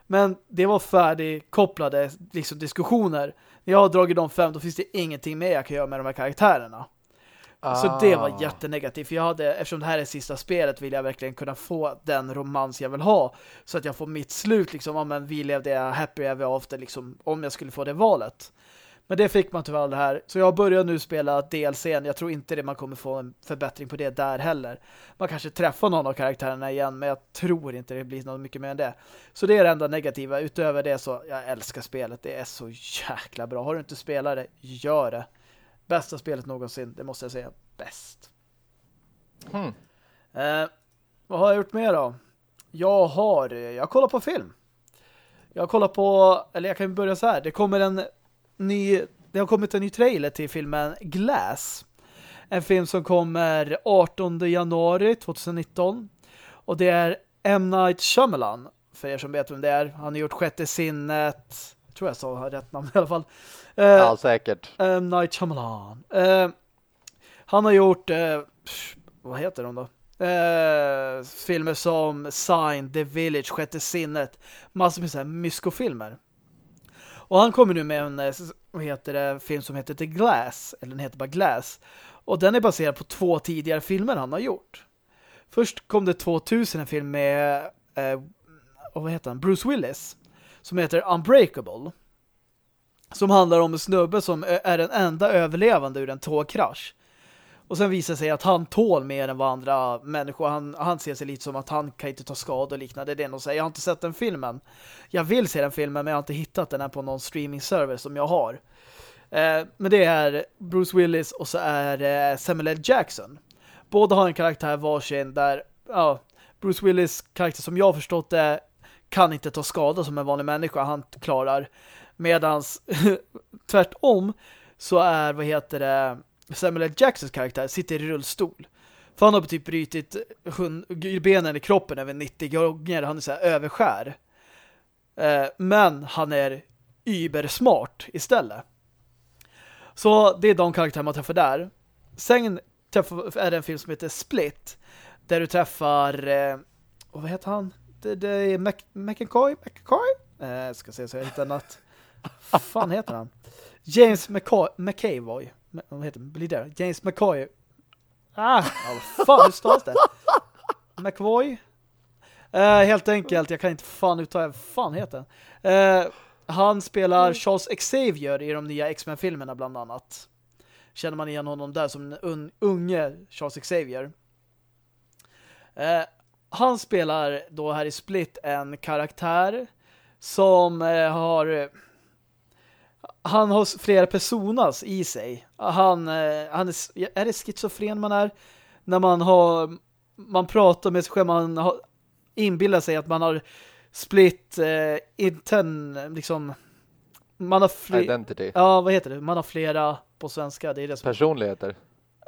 Men det var färdigkopplade liksom, diskussioner. När jag har dragit de fem, då finns det ingenting mer jag kan göra med de här karaktärerna. Så det var Ah. jättenegativt. För jag hade, eftersom det här är sista spelet vill jag verkligen kunna få den romans jag vill ha. Så att jag får mitt slut liksom. Om men vi levde happy ever after liksom. Om jag skulle få det valet. Men det fick man tyvärr aldrig här. Så jag börjar nu spela DLCn. Jag tror inte det man kommer få en förbättring på det där heller. Man kanske träffar någon av karaktärerna igen. Men jag tror inte det blir något mycket mer än det. Så det är det enda negativa. Utöver det så, jag älskar spelet. Det är så jäkla bra. Har du inte spelat det, gör det. Bästa spelet någonsin, det måste jag säga. Bäst. Hmm. Eh, vad har jag gjort mer då? Jag har, jag kollar på film. Jag kollar på, eller jag kan börja så här. Det kommer en ny, det har kommit en ny trailer till filmen Glass. En film som kommer 18 januari 2019. Och det är M. Night Shyamalan. För er som vet vem det är. Han har gjort Sjätte sinnet. Tror jag sa rätt namn i alla fall. Eh, Ja, säkert. M. Night Shyamalan. Eh, han har gjort, eh, vad heter de då? Eh, filmer som Sign, The Village, Sjätte sinnet. Massor med så här myskofilmer. Och han kommer nu med en eh, vad heter det, film som heter The Glass. Eller den heter bara Glass. Och den är baserad på två tidigare filmer han har gjort. Först kom det 2000 en film med eh, vad heter han? Bruce Willis. Som heter Unbreakable. Som handlar om en snubbe som är den enda överlevande ur en tågkrasch. Och sen visar sig att han tål mer än vad andra människor. Han, han ser sig lite som att han kan inte ta skada och liknande. Det är det säger. Jag har inte sett den filmen. Jag vill se den filmen men jag har inte hittat den här på någon streaming-server som jag har. Eh, men det är Bruce Willis och så är det Samuel L. Jackson. Båda har en karaktär varsin där ja, Bruce Willis karaktär som jag har förstått det kan inte ta skada som en vanlig människa. Han klarar. Medans tvärtom så är, vad heter det Samuel L. Jacksons karaktär sitter i rullstol. För han har typ brytit benen i kroppen över 90 gånger. Han är så här överskär. Eh, men han är ybersmart istället. Så det är de karaktärer man träffar där. Sen är det en film som heter Split. Där du träffar eh, vad heter han? Det, det är Mac McCoy? McCoy? Eh, ska se så jag hittar något. Vad fan heter han? James McCoy, McCavoy vad heter blir det? James McCoy. Ah, vad fan, hur stavas det? McVoy. Uh, helt enkelt, jag kan inte fan uttala vad fan heter uh, Han spelar mm. Charles Xavier i de nya X-Men-filmerna bland annat. Känner man igen honom där som en unge Charles Xavier. Uh, han spelar då här i Split en karaktär som har han har flera personas i sig. Han, eh, han är, är det schizofren man är? När man har man pratar med sig själv, man har, inbillar sig att man har split eh, inten, liksom man har flera, Identity. Ja, vad heter det? Man har flera på svenska. Det är det som... Personligheter.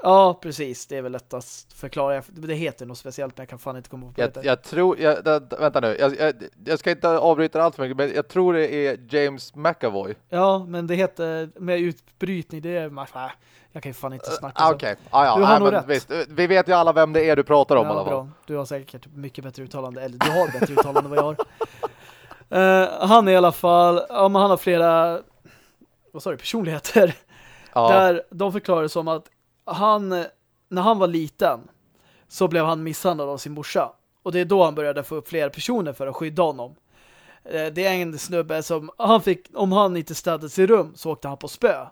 Ja, precis. Det är väl lättast förklara. Det heter något speciellt, men jag kan fan inte komma på jag, det. Jag tror, jag, vänta nu, jag, jag, jag, ska inte avbryta allt för mycket, men jag tror det är James McAvoy. Ja, men det heter med utbrytning, det är äh, jag kan ju fan inte uh, snacka. Okej, okay. ah, ja, du har nog rätt. Visst, vi vet ju alla vem det är du pratar om ja, alla fall. Du har säkert mycket bättre uttalande, eller du har bättre uttalande än vad jag har. Uh, han är i alla fall, ja, men han har flera vad sa du, personligheter. Ja. Där de förklarar som att han, när han var liten så blev han misshandlad av sin morsa. Och det är då han började få upp fler personer för att skydda honom. Eh, det är en snubbe som, han fick, om han inte städade sitt rum så åkte han på spö.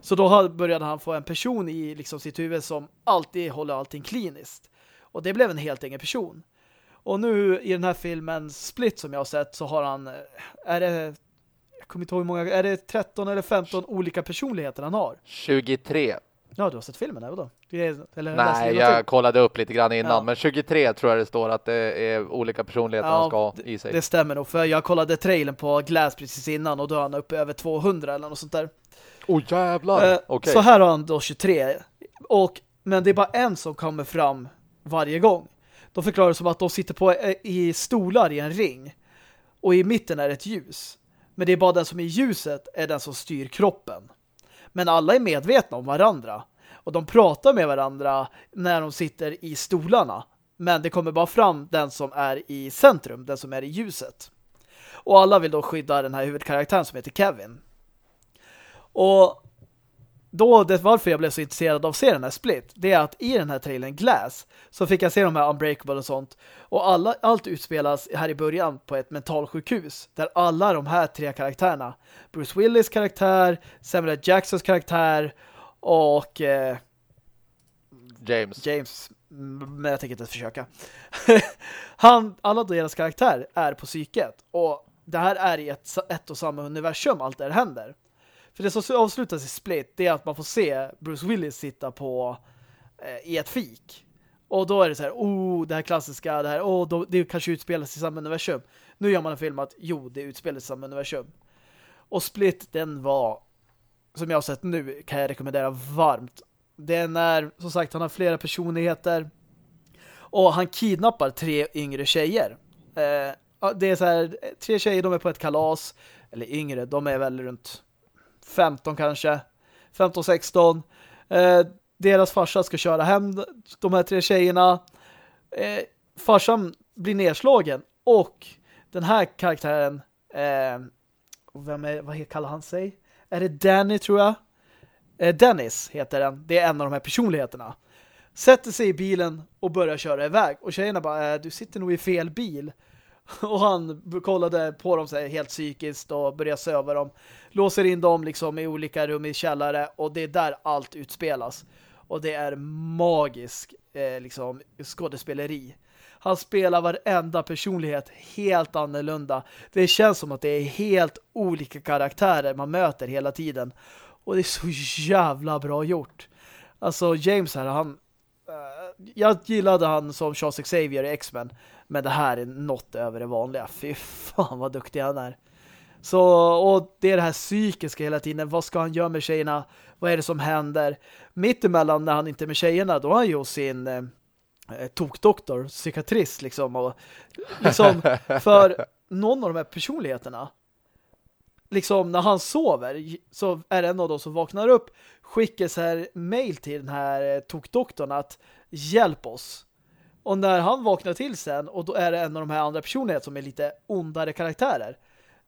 Så då började han få en person i liksom sitt huvud som alltid håller allting kliniskt. Och det blev en helt egen person. Och nu i den här filmen Split som jag har sett så har han, eh, är det jag kommer inte ihåg hur många, är det 13 eller 15 olika personligheter han har? 23. Ja, du har sett filmen, eller vadå? Eller, Nej, jag kollade upp lite grann innan, ja. men 23 tror jag det står att det är olika personligheter ja, han ska ha i sig. Det stämmer nog, för jag kollade trailern på Glass precis innan och då är han uppe över 200 eller något sånt där. Åh oh, jävlar! Eh, okay. Så här har han då 23. Och, men det är bara en som kommer fram varje gång. De förklarar det som att de sitter på eh, i stolar i en ring. Och i mitten är ett ljus. Men det är bara den som är ljuset är den som styr kroppen. Men alla är medvetna om varandra. Och de pratar med varandra när de sitter i stolarna. Men det kommer bara fram den som är i centrum, den som är i ljuset. Och alla vill då skydda den här huvudkaraktären som heter Kevin. Och då, det varför jag blev så intresserad av att se den här Split, det är att i den här trailern Glass så fick jag se de här Unbreakable och sånt. Och alla, allt utspelas här i början på ett mentalsjukhus där alla de här tre karaktärerna, Bruce Willis karaktär, Samuel Jacksons karaktär och eh, James. James, men jag tänker inte försöka. Han, alla deras karaktär är på psyket och det här är i ett, ett och samma universum allt det här händer. För det som avslutas i Split det är att man får se Bruce Willis sitta på eh, i ett fik. Och då är det så här, oh, det här klassiska, det här, oh, då, det kanske utspelas i samma universum. Nu gör man en film att, jo, det utspelas i samma universum. Och Split, den var, som jag har sett nu, kan jag rekommendera varmt. Den är, som sagt, han har flera personligheter. Och han kidnappar tre yngre tjejer. Eh, det är så här, eh, tre tjejer, de är på ett kalas. Eller yngre, de är väl runt 15 kanske. 15-16. Eh, deras farsa ska köra hem de här tre tjejerna. Eh, farsan blir nedslagen och den här karaktären eh, vem är, vad kallar han sig? Är det Danny tror jag? Eh, Dennis heter den. Det är en av de här personligheterna. Sätter sig i bilen och börjar köra iväg. Och tjejerna bara, eh, du sitter nog i fel bil. Och han kollade på dem så här, helt psykiskt och började söva dem. Låser in dem liksom i olika rum i källare och det är där allt utspelas. Och det är magisk eh, liksom, skådespeleri. Han spelar varenda personlighet helt annorlunda. Det känns som att det är helt olika karaktärer man möter hela tiden. Och det är så jävla bra gjort. Alltså James här, han... Jag gillade han som Charles Xavier i X-Men. Men det här är något över det vanliga. Fy fan vad duktig han är. Så, och det är det här psykiska hela tiden. Vad ska han göra med tjejerna? Vad är det som händer? Mittemellan när han inte är med tjejerna, då har han ju sin eh, eh tokdoktor, psykiatrist liksom. Och, liksom för någon av de här personligheterna liksom när han sover så är det en av dem som vaknar upp skickar så här mail till den här eh, tokdoktorn att hjälp oss. Och när han vaknar till sen och då är det en av de här andra personerna som är lite ondare karaktärer.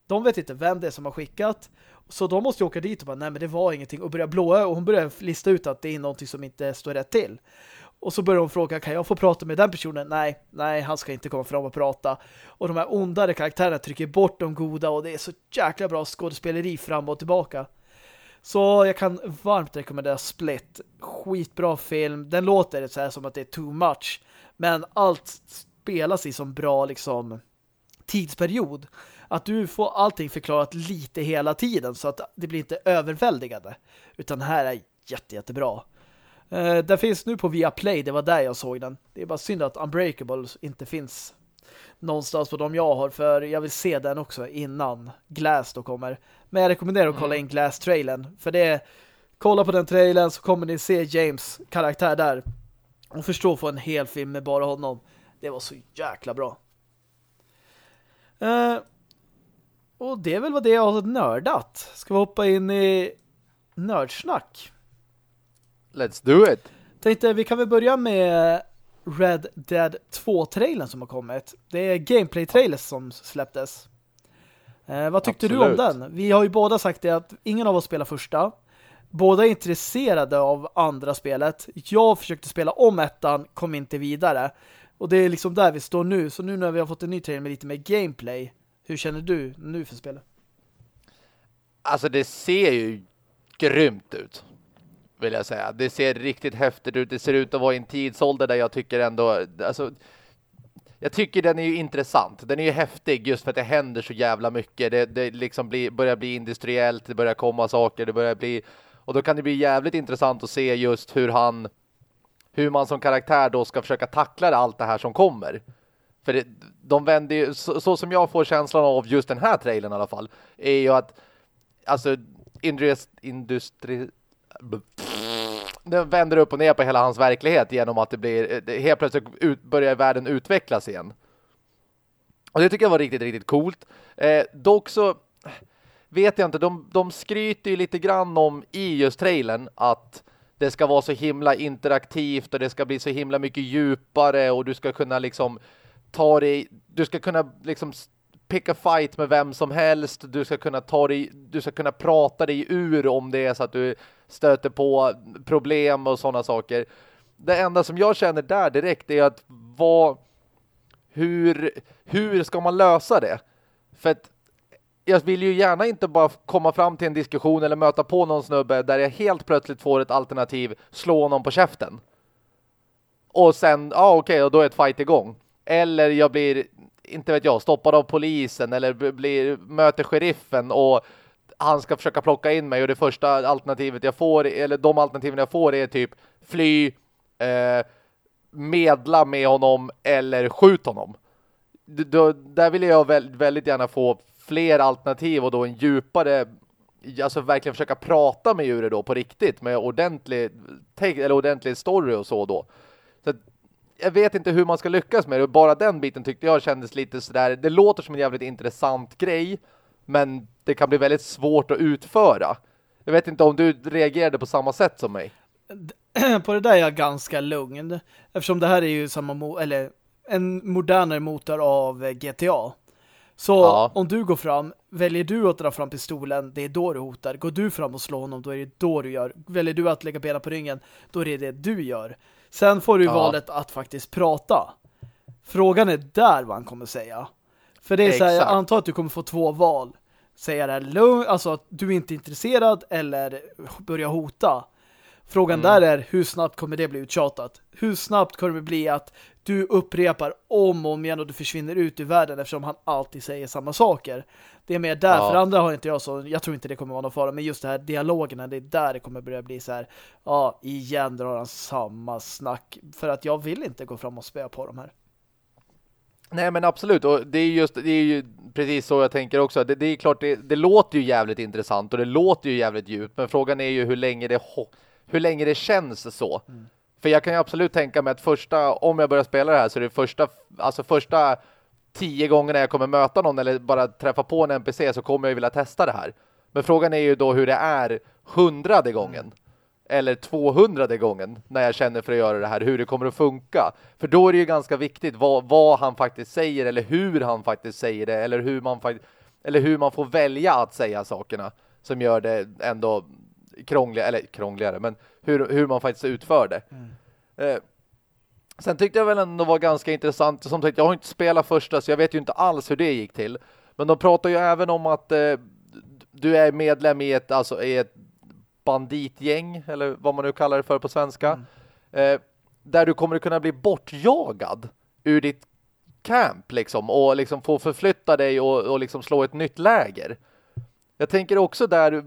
De vet inte vem det är som har skickat. Så de måste ju åka dit och bara, nej men det var ingenting. Och börja blåa och hon börjar lista ut att det är någonting som inte står rätt till. Och så börjar hon fråga, kan jag få prata med den personen? Nej, nej, han ska inte komma fram och prata. Och de här ondare karaktärerna trycker bort de goda och det är så jäkla bra skådespeleri fram och tillbaka. Så jag kan varmt rekommendera Split. Skitbra film. Den låter så här som att det är too much. Men allt spelas i som bra liksom tidsperiod. Att du får allting förklarat lite hela tiden så att det blir inte överväldigande. Utan här är jätte, jättebra. Uh, den finns nu på Viaplay, det var där jag såg den. Det är bara synd att Unbreakable inte finns någonstans på de jag har, för jag vill se den också innan Glass då kommer. Men jag rekommenderar att kolla mm. in Glass-trailen, för det är, kolla på den trailern så kommer ni se James karaktär där och förstå få en hel film med bara honom. Det var så jäkla bra. Uh, och det är väl vad det jag har nördat. Ska vi hoppa in i nördsnack? Let's do it! Tänkte vi kan väl börja med Red Dead 2-trailern som har kommit. Det är gameplay-trailers som släpptes. Eh, vad tyckte Absolut. du om den? Vi har ju båda sagt det att ingen av oss spelar första. Båda är intresserade av andra spelet. Jag försökte spela om ettan, kom inte vidare. Och det är liksom där vi står nu. Så nu när vi har fått en ny trailer med lite mer gameplay, hur känner du nu för spelet? Alltså det ser ju grymt ut vill jag säga. Det ser riktigt häftigt ut. Det ser ut att vara i en tidsålder där jag tycker ändå... Alltså, jag tycker den är ju intressant. Den är ju häftig just för att det händer så jävla mycket. Det, det liksom blir, börjar bli industriellt, det börjar komma saker, det börjar bli... Och då kan det bli jävligt intressant att se just hur han... Hur man som karaktär då ska försöka tackla allt det här som kommer. För det, de vänder ju... Så, så, som jag får känslan av just den här trailern i alla fall, är ju att... Alltså, industri... industri den vänder upp och ner på hela hans verklighet genom att det blir helt plötsligt ut, börjar världen utvecklas igen. Och det tycker jag var riktigt, riktigt coolt. Eh, dock så vet jag inte, de, de skryter ju lite grann om i just trailern att det ska vara så himla interaktivt och det ska bli så himla mycket djupare och du ska kunna liksom ta dig, du ska kunna liksom picka fight med vem som helst. Du ska kunna ta dig, du ska kunna prata dig ur om det är så att du stöter på problem och sådana saker. Det enda som jag känner där direkt är att vad hur, hur ska man lösa det? För att jag vill ju gärna inte bara komma fram till en diskussion eller möta på någon snubbe där jag helt plötsligt får ett alternativ slå någon på käften. Och sen, ja ah, okej, okay, och då är ett fight igång. Eller jag blir inte vet jag, stoppad av polisen eller blir, möter sheriffen och han ska försöka plocka in mig och det första alternativet jag får, eller de alternativen jag får är typ fly, eh, medla med honom eller skjut honom. D där vill jag väldigt gärna få fler alternativ och då en djupare alltså verkligen försöka prata med djuret då på riktigt med ordentlig eller ordentlig story och så då. Så jag vet inte hur man ska lyckas med det. Bara den biten tyckte jag kändes lite sådär. Det låter som en jävligt intressant grej. Men det kan bli väldigt svårt att utföra. Jag vet inte om du reagerade på samma sätt som mig. på det där är jag ganska lugn. Eftersom det här är ju samma, eller en modernare motor av GTA. Så ja. om du går fram, väljer du att dra fram pistolen, det är då du hotar. Går du fram och slår honom, då är det då du gör. Väljer du att lägga benen på ryggen, då är det det du gör. Sen får du ja. valet att faktiskt prata. Frågan är där vad han kommer säga. För det är så här, jag antar att du kommer få två val. Säga det lugnt, alltså att du inte är intresserad eller börja hota. Frågan mm. där är hur snabbt kommer det bli uttjatat? Hur snabbt kommer det bli att du upprepar om och om igen och du försvinner ut i världen eftersom han alltid säger samma saker. Det är mer där, ja. för andra har inte jag så, jag tror inte det kommer vara någon fara, men just det här dialogerna, det är där det kommer börja bli så här, ja, igen drar han samma snack, för att jag vill inte gå fram och spela på de här. Nej men absolut, och det är just det är ju precis så jag tänker också. Det, det är klart, det, det, låter ju jävligt intressant och det låter ju jävligt djupt, men frågan är ju hur länge det, hur länge det känns så. Mm. För jag kan ju absolut tänka mig att första, om jag börjar spela det här så är det första, alltså första tio gångerna jag kommer möta någon eller bara träffa på en NPC så kommer jag vilja testa det här. Men frågan är ju då hur det är hundrade gången eller tvåhundrade gången när jag känner för att göra det här, hur det kommer att funka. För då är det ju ganska viktigt vad, vad han faktiskt säger eller hur han faktiskt säger det eller hur man eller hur man får välja att säga sakerna som gör det ändå krångligare, eller krångligare, men hur, hur man faktiskt utför det. Mm. Eh, sen tyckte jag väl ändå var ganska intressant. Som sagt, jag har inte spelat första så jag vet ju inte alls hur det gick till. Men de pratar ju även om att eh, du är medlem i ett, alltså, i ett banditgäng, eller vad man nu kallar det för på svenska. Mm. Eh, där du kommer att kunna bli bortjagad ur ditt camp liksom och liksom få förflytta dig och, och liksom slå ett nytt läger. Jag tänker också där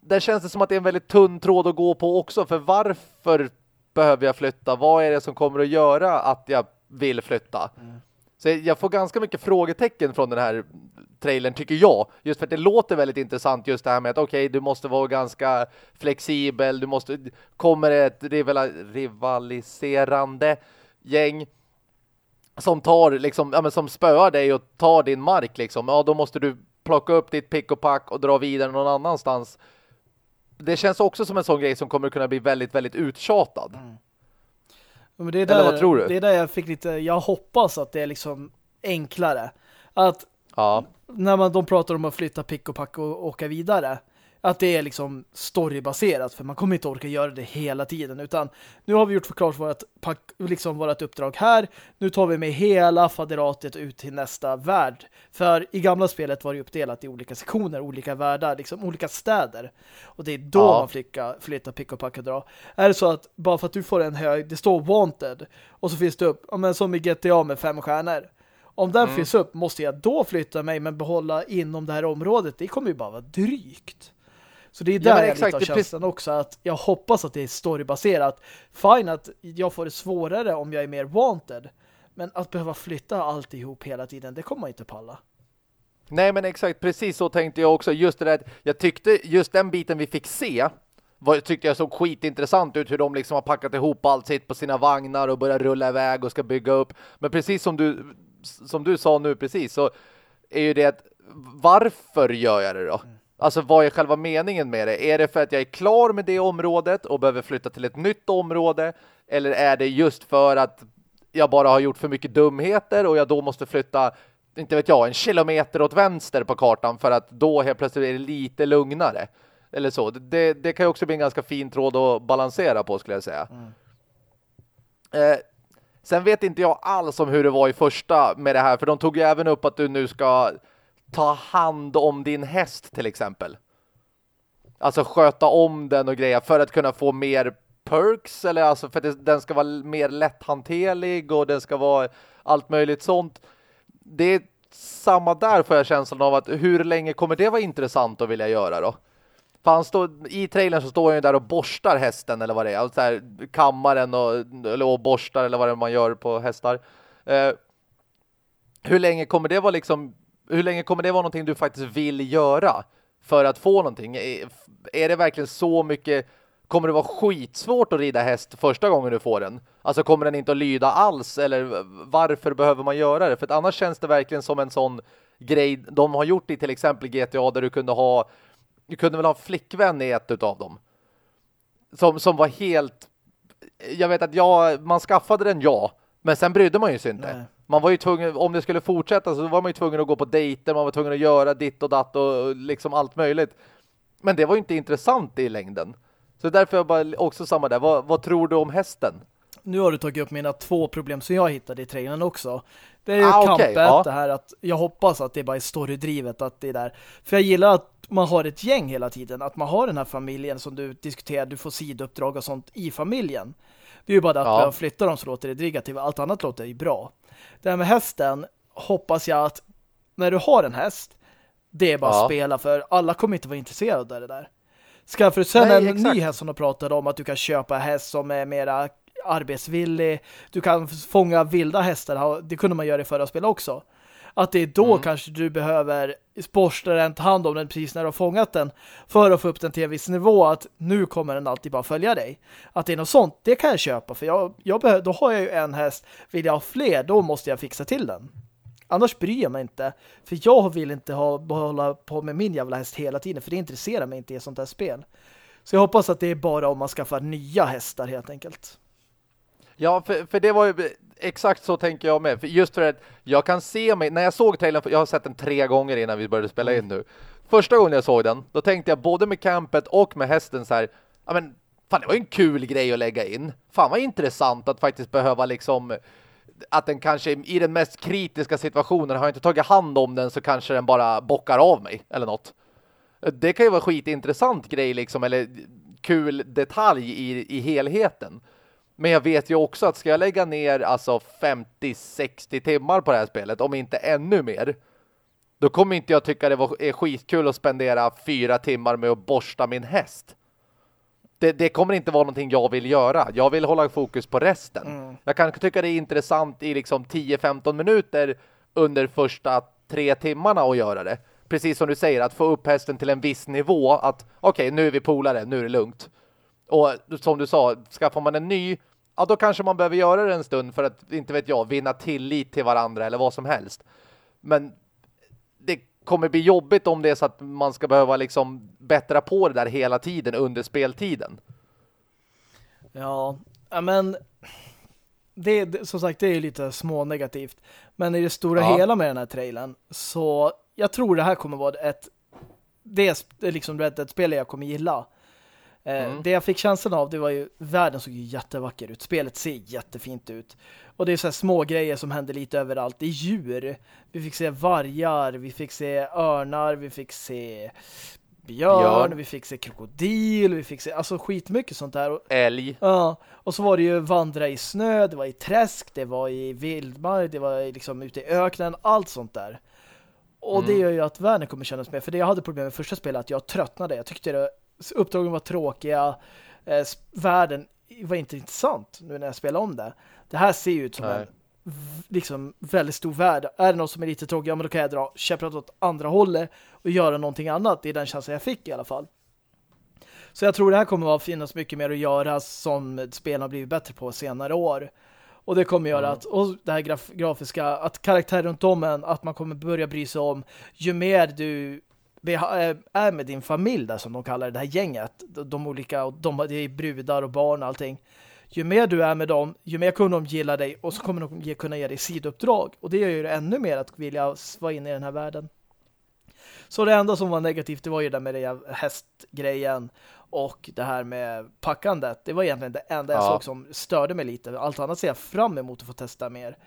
där känns det som att det är en väldigt tunn tråd att gå på också. För varför behöver jag flytta? Vad är det som kommer att göra att jag vill flytta? Mm. Så jag får ganska mycket frågetecken från den här trailern tycker jag. Just för att det låter väldigt intressant just det här med att okej, okay, du måste vara ganska flexibel. Du måste, kommer ett rivaliserande gäng som tar liksom, ja men som spöar dig och tar din mark liksom. Ja, då måste du plocka upp ditt pick och pack och dra vidare någon annanstans det känns också som en sån grej som kommer kunna bli väldigt, väldigt uttjatad. Mm. Men det är där, Eller vad tror du? Det är där jag fick lite, jag hoppas att det är liksom enklare. Att ja. När man, de pratar om att flytta pick och pack och åka vidare att det är liksom storybaserat för man kommer inte orka göra det hela tiden utan nu har vi gjort förklart vårt, liksom vårt uppdrag här. Nu tar vi med hela faderatet ut till nästa värld. För i gamla spelet var det uppdelat i olika sektioner, olika världar, liksom olika städer. Och det är då ja. man flyttar, flyttar pick och pack och dra. Är det så att bara för att du får en hög, det står wanted och så finns det upp, men som i GTA med fem stjärnor om den mm. finns upp måste jag då flytta mig men behålla inom det här området. Det kommer ju bara vara drygt. Så det är där ja, jag exakt, lite har känslan också att jag hoppas att det är storybaserat. Fine att jag får det svårare om jag är mer wanted. Men att behöva flytta alltihop hela tiden, det kommer man inte palla. Nej men exakt, precis så tänkte jag också. Just det där, jag tyckte just den biten vi fick se var, tyckte jag såg skitintressant ut hur de liksom har packat ihop allt sitt på sina vagnar och börjar rulla iväg och ska bygga upp. Men precis som du, som du sa nu precis så är ju det att varför gör jag det då? Mm. Alltså vad är själva meningen med det? Är det för att jag är klar med det området och behöver flytta till ett nytt område? Eller är det just för att jag bara har gjort för mycket dumheter och jag då måste flytta, inte vet jag, en kilometer åt vänster på kartan för att då helt plötsligt är det lite lugnare? Eller så. Det, det kan ju också bli en ganska fin tråd att balansera på skulle jag säga. Mm. Eh, sen vet inte jag alls om hur det var i första med det här, för de tog ju även upp att du nu ska ta hand om din häst till exempel. Alltså sköta om den och grejer för att kunna få mer perks eller alltså för att den ska vara mer lätthanterlig och den ska vara allt möjligt sånt. Det är samma där får jag känslan av att hur länge kommer det vara intressant att vilja göra då? För han står, i trailern så står han ju där och borstar hästen eller vad det är. Alltså här, kammaren och, eller, och borstar eller vad det är man gör på hästar. Eh, hur länge kommer det vara liksom hur länge kommer det vara någonting du faktiskt vill göra för att få någonting? Eh, är det verkligen så mycket kommer det vara skitsvårt att rida häst första gången du får den? Alltså kommer den inte att lyda alls eller varför behöver man göra det? För annars känns det verkligen som en sån grej de har gjort i till exempel GTA där du kunde ha du kunde väl ha flickvän i ett utav dem. som, som var helt... Jag vet att jag, man skaffade den, ja. Men sen brydde man ju sig inte. Nej. Man var ju tvungen, om det skulle fortsätta så var man ju tvungen att gå på dejter, man var tvungen att göra ditt och datt och liksom allt möjligt. Men det var ju inte intressant i längden. Så därför jag bara också samma där. Vad, vad tror du om hästen? Nu har du tagit upp mina två problem som jag hittade i trailern också. Det är ju ah, kampet, okay, ja. det här att jag hoppas att det bara är storydrivet att det är där. För jag gillar att man har ett gäng hela tiden. Att man har den här familjen som du diskuterar, du får sidouppdrag och sånt i familjen. Det är ju bara att ja. flytta dem så låter det negativt. Allt annat låter ju bra. Det här med hästen hoppas jag att när du har en häst det är bara ja. att spela för alla kommer inte vara intresserade av det där. Skaffa sen Nej, en exakt. ny häst som de pratade om att du kan köpa häst som är mera arbetsvillig. Du kan fånga vilda hästar. Det kunde man göra i förra spel också. Att det är då mm. kanske du behöver borsta den, ta hand om den precis när du har fångat den för att få upp den till en viss nivå att nu kommer den alltid bara följa dig. Att det är något sånt, det kan jag köpa för jag, jag behöver, då har jag ju en häst. Vill jag ha fler, då måste jag fixa till den. Annars bryr jag mig inte. För jag vill inte ha, hålla på med min jävla häst hela tiden. För det intresserar mig inte i sånt här spel. Så jag hoppas att det är bara om man skaffar nya hästar helt enkelt. Ja, för, för det var ju exakt så tänker jag med. För just för att jag kan se mig, när jag såg trailern, jag har sett den tre gånger innan vi började spela in nu. Första gången jag såg den, då tänkte jag både med campet och med hästen så här, ja men fan det var ju en kul grej att lägga in. Fan vad intressant att faktiskt behöva liksom att den kanske i den mest kritiska situationen har jag inte tagit hand om den så kanske den bara bockar av mig eller något. Det kan ju vara skitintressant grej liksom eller kul detalj i, i helheten. Men jag vet ju också att ska jag lägga ner alltså 50-60 timmar på det här spelet, om inte ännu mer, då kommer inte jag tycka det var, är skitkul att spendera fyra timmar med att borsta min häst det, det, kommer inte vara någonting jag vill göra. Jag vill hålla fokus på resten. Mm. Jag kan tycka det är intressant i liksom 10-15 minuter under första tre timmarna att göra det. Precis som du säger, att få upp hästen till en viss nivå. Att okej, okay, nu är vi polare, nu är det lugnt. Och som du sa, skaffar man en ny, ja då kanske man behöver göra det en stund för att, inte vet jag, vinna tillit till varandra eller vad som helst. Men det kommer bli jobbigt om det är så att man ska behöva liksom bättra på det där hela tiden under speltiden. Ja, men det, som sagt, det är lite små negativt. Men i det stora ja. hela med den här trailern så jag tror det här kommer vara ett det är liksom ett spel jag kommer gilla. Eh, mm. Det jag fick känslan av det var ju världen såg ju jättevacker ut. Spelet ser jättefint ut. Och det är så små grejer som händer lite överallt. Det är djur. Vi fick se vargar, vi fick se örnar, vi fick se björn, björn. vi fick se krokodil, vi fick se alltså skitmycket sånt där. Älg. Ja, och så var det ju vandra i snö, det var i träsk, det var i vildmark, det var liksom ute i öknen, allt sånt där. Och mm. det gör ju att världen kommer kännas med. För det jag hade problem med första spelet att jag tröttnade. Jag tyckte det, uppdragen var tråkiga. Eh, världen var inte intressant nu när jag spelade om det. Det här ser ju ut som Nej. en liksom väldigt stor värld. Är det något som är lite tråkigt, ja men då kan jag dra käpprat åt andra hållet och göra någonting annat. Det är den känslan jag fick i alla fall. Så jag tror det här kommer att finnas mycket mer att göra som spelen har blivit bättre på senare år. Och det kommer göra mm. att, och det här graf grafiska, att karaktär runt om en, att man kommer börja bry sig om ju mer du är med din familj där som de kallar det, här gänget. De olika, de, det är brudar och barn och allting ju mer du är med dem, ju mer kommer de gilla dig och så kommer de ge, kunna ge dig sidouppdrag. Och det gör ju det ännu mer att vilja vara inne i den här världen. Så det enda som var negativt det var ju det med det hästgrejen och det här med packandet. Det var egentligen det enda jag såg som störde mig lite. Allt annat ser jag fram emot att få testa mer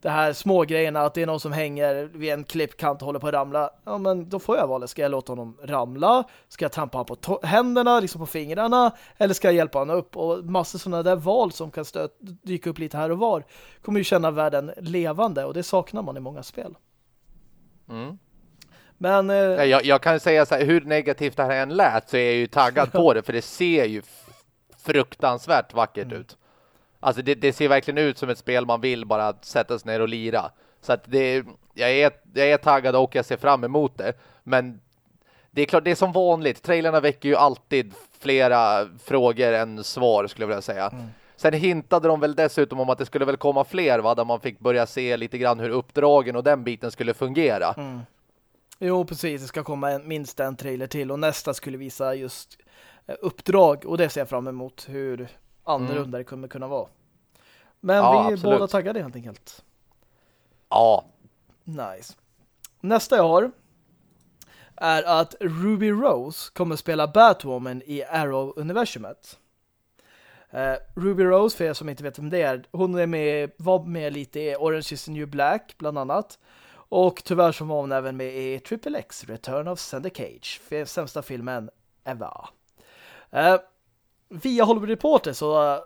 det här små grejerna att det är någon som hänger vid en klippkant och håller på att ramla. Ja, men då får jag valet. Ska jag låta honom ramla? Ska jag trampa honom på händerna, liksom på fingrarna? Eller ska jag hjälpa honom upp? Och massor sådana där val som kan dyka upp lite här och var kommer ju känna världen levande och det saknar man i många spel. Mm. Men... Eh... Jag, jag, kan säga så här, hur negativt det här än lät så är jag ju taggad på det för det ser ju fruktansvärt vackert mm. ut. Alltså det, det, ser verkligen ut som ett spel man vill bara sätta sig ner och lira. Så att det, jag, är, jag är taggad och jag ser fram emot det. Men det är klart, det är som vanligt. Trailerna väcker ju alltid flera frågor än svar skulle jag vilja säga. Mm. Sen hintade de väl dessutom om att det skulle väl komma fler va? Där man fick börja se lite grann hur uppdragen och den biten skulle fungera. Mm. Jo, precis. Det ska komma en, minst en trailer till och nästa skulle visa just uppdrag och det ser jag fram emot hur annorlunda mm. det kommer kunna vara. Men ja, vi är absolut. båda taggade helt enkelt. Ja. Nice. Nästa jag har är att Ruby Rose kommer spela Batwoman i Arrow-universumet. Uh, Ruby Rose, för er som inte vet vem det är, hon är med, var med lite i Orange is the New Black, bland annat. Och tyvärr så var hon även med i Triple X, Return of Sandy Cage, sämsta filmen ever. Uh, via Hollywood Reporter så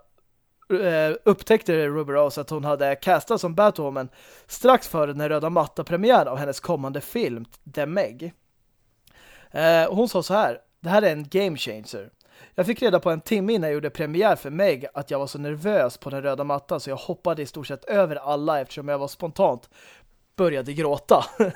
uh, upptäckte Ruby Rose att hon hade castat som Batwoman strax före den röda matta-premiär av hennes kommande film The Meg. Uh, hon sa så här, det här är en game changer. Jag fick reda på en timme innan jag gjorde premiär för mig att jag var så nervös på den röda mattan så jag hoppade i stort sett över alla eftersom jag var spontant började gråta.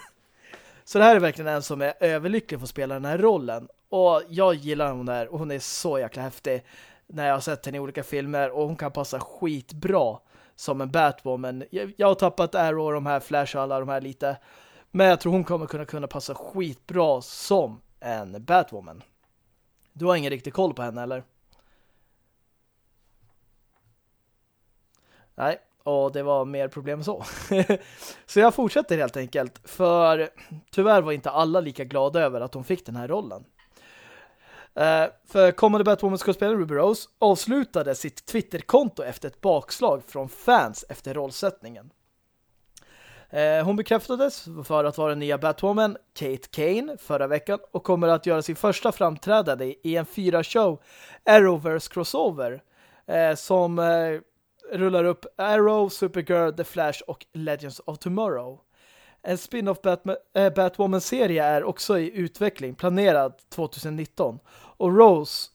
så det här är verkligen en som är överlycklig för att spela den här rollen. Och jag gillar hon där och hon är så jäkla häftig när jag har sett henne i olika filmer och hon kan passa skitbra som en Batwoman. Jag, jag har tappat Arrow och de här Flash och alla de här lite. Men jag tror hon kommer kunna, kunna passa skitbra som en Batwoman. Du har ingen riktig koll på henne, eller? Nej, och det var mer problem så. så jag fortsätter helt enkelt. För tyvärr var inte alla lika glada över att hon fick den här rollen. Uh, för kommande Batwoman-skådespelaren Ruby Rose avslutade sitt Twitter-konto efter ett bakslag från fans efter rollsättningen. Uh, hon bekräftades för att vara den nya Batwoman, Kate Kane, förra veckan och kommer att göra sin första framträdande i en fyra show Arrowverse crossover uh, som rullar upp Arrow, Supergirl, The Flash och Legends of Tomorrow. En spin-off Batwoman-serie är också i utveckling, planerad 2019. Och Rose,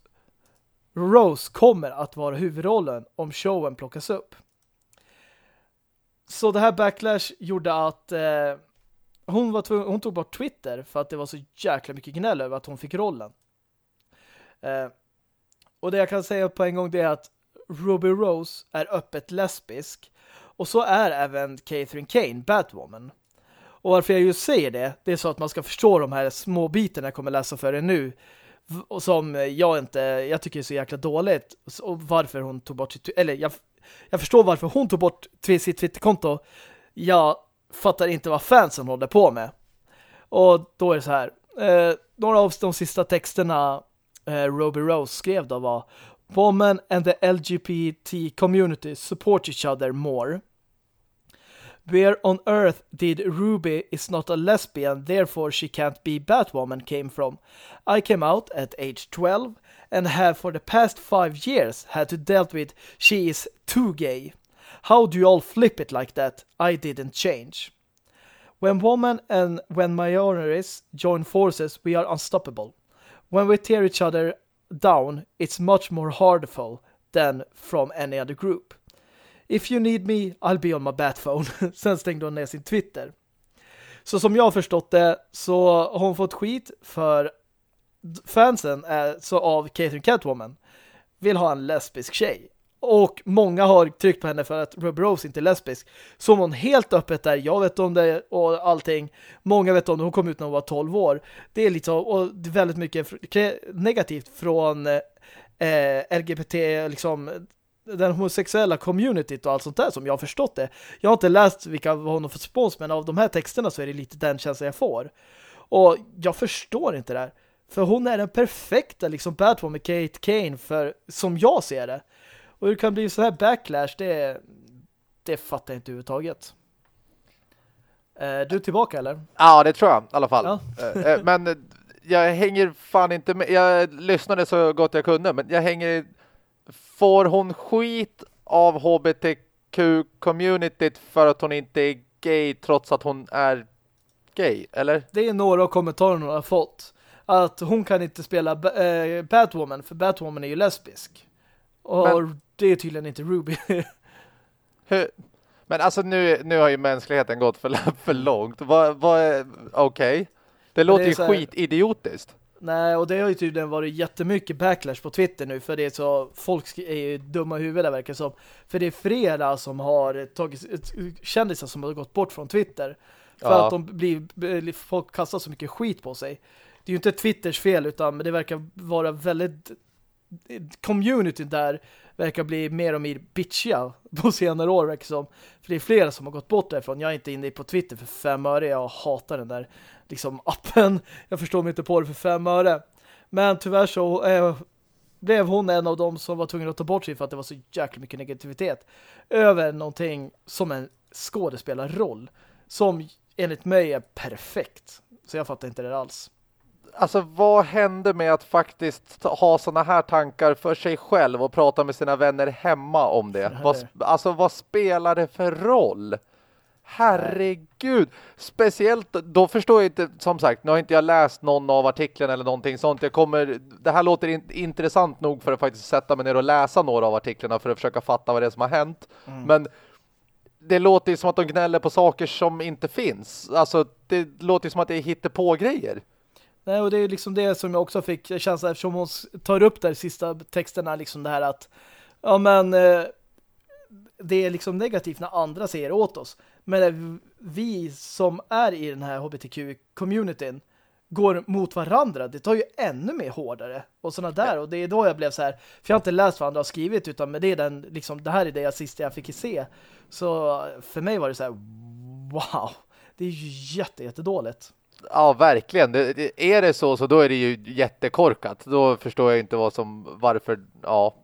Rose kommer att vara huvudrollen om showen plockas upp. Så det här Backlash gjorde att eh, hon, var hon tog bort Twitter för att det var så jäkla mycket gnäll över att hon fick rollen. Eh, och det jag kan säga på en gång det är att Ruby Rose är öppet lesbisk och så är även Catherine Kane, Batwoman. Och varför jag just säger det, det är så att man ska förstå de här små bitarna jag kommer läsa för er nu. Och som jag inte, jag tycker är så jäkla dåligt. Och varför hon tog bort sitt, eller jag, jag förstår varför hon tog bort sitt Twitterkonto. Jag fattar inte vad fansen håller på med. Och då är det så här. Eh, några av de sista texterna eh, Ruby Rose skrev då var Women and the LGBT community support each other more. Where on earth did Ruby is not a lesbian, therefore she can't be Batwoman came from? I came out at age 12 and have for the past five years had to dealt with she is too gay. How do you all flip it like that? I didn't change. When women and when minorities join forces, we are unstoppable. When we tear each other down, it's much more hardful than from any other group. If you need me, I'll be on my batphone. Sen stängde hon ner sin Twitter. Så som jag har förstått det så har hon fått skit för fansen är så av Catherine Catwoman vill ha en lesbisk tjej. Och många har tryckt på henne för att Ruby Rose inte är lesbisk. Så hon helt öppet där, jag vet om det och allting. Många vet om det, hon kom ut när hon var 12 år. Det är lite och väldigt mycket negativt från eh, eh LGBT, liksom den homosexuella communityt och allt sånt där som jag har förstått det. Jag har inte läst vilka hon har fått spons men av de här texterna så är det lite den känslan jag får. Och jag förstår inte det här. För hon är den perfekta liksom Batwoman med Kate Kane för, som jag ser det. Och hur det kan bli så här backlash, det, det fattar jag inte överhuvudtaget. Eh, du är tillbaka eller? Ja, det tror jag i alla fall. Ja. Eh, eh, men jag hänger fan inte med. Jag lyssnade så gott jag kunde, men jag hänger... Får hon skit av HBTQ-communityt för att hon inte är gay trots att hon är gay, eller? Det är några av kommentarerna hon har fått. Att hon kan inte spela äh, Batwoman, för Batwoman är ju lesbisk. Och men, det är tydligen inte Ruby. hur, men alltså nu, nu har ju mänskligheten gått för, för långt. Vad, är okej? Okay. Det låter det ju här, skitidiotiskt. Nej, och det har ju tydligen varit jättemycket backlash på Twitter nu för det är så, folk är ju dumma i huvudet verkar som. För det är flera som har tagit, kändisar som har gått bort från Twitter. För ja. att de blir, folk kastar så mycket skit på sig. Det är ju inte Twitters fel utan det verkar vara väldigt communityn där verkar bli mer och mer bitchiga på senare år liksom. För det är flera som har gått bort därifrån. Jag är inte inne på Twitter för fem öre. Jag hatar den där liksom appen. Jag förstår mig inte på det för fem öre. Men tyvärr så eh, blev hon en av dem som var tvungen att ta bort sig för att det var så jäkla mycket negativitet över någonting som en skådespelarroll som enligt mig är perfekt. Så jag fattar inte det alls. Alltså vad hände med att faktiskt ha såna här tankar för sig själv och prata med sina vänner hemma om det? Vad, alltså vad spelar det för roll? Herregud. Speciellt, då förstår jag inte, som sagt, nu har inte jag läst någon av artiklarna eller någonting sånt. Jag kommer, det här låter in, intressant nog för att faktiskt sätta mig ner och läsa några av artiklarna för att försöka fatta vad det är som har hänt. Mm. Men det låter ju som att de gnäller på saker som inte finns. Alltså, det låter ju som att det är hittepå grejer. Nej, och det är liksom det som jag också fick känsla eftersom hon tar upp där sista texterna liksom det här att ja men eh, det är liksom negativt när andra säger åt oss. Men vi som är i den här hbtq-communityn går mot varandra, det tar ju ännu mer hårdare och sådana där, och det är då jag blev så här, för jag har inte läst vad andra har skrivit utan med det, den, liksom, det här är det jag sista jag fick se så för mig var det så här, wow det är ju jätte, jättedåligt Ja, verkligen. Det, är det så så då är det ju jättekorkat. Då förstår jag inte vad som, varför, ja.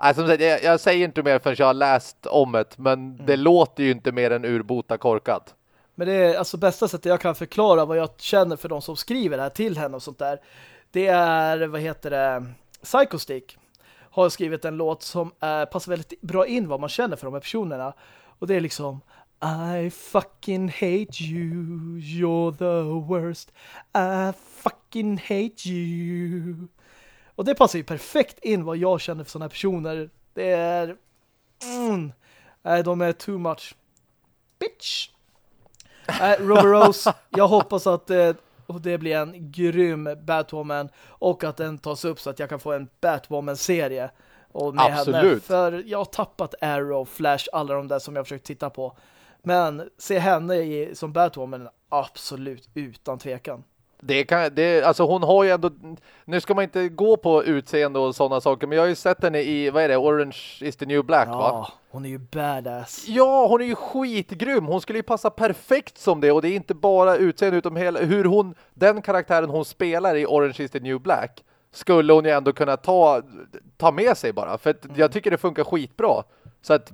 Alltså, jag, jag säger inte mer förrän jag har läst om det, men mm. det låter ju inte mer än urbota korkat. Men det är alltså bästa sättet jag kan förklara vad jag känner för de som skriver det här till henne och sånt där. Det är, vad heter det, Psychostick har skrivit en låt som är, passar väldigt bra in vad man känner för de här personerna. Och det är liksom I fucking hate you, you're the worst. I fucking hate you. Och det passar ju perfekt in vad jag känner för sådana personer. Det är... Mm, nej, de är too much. Bitch! Äh, Robert Rose, jag hoppas att det, det blir en grym Batwoman och att den tas upp så att jag kan få en Batwoman-serie. Och med Absolut. Henne. För jag har tappat Arrow, Flash, alla de där som jag försökt titta på. Men se henne i, som Batwoman, absolut, utan tvekan. Det kan, det, alltså hon har ju ändå, nu ska man inte gå på utseende och sådana saker, men jag har ju sett henne i, vad är det, Orange is the New Black ja, va? hon är ju badass. Ja, hon är ju skitgrym. Hon skulle ju passa perfekt som det, och det är inte bara utseende utan hela, hur hon, den karaktären hon spelar i Orange is the New Black skulle hon ju ändå kunna ta, ta med sig bara, för mm. jag tycker det funkar skitbra. Så att,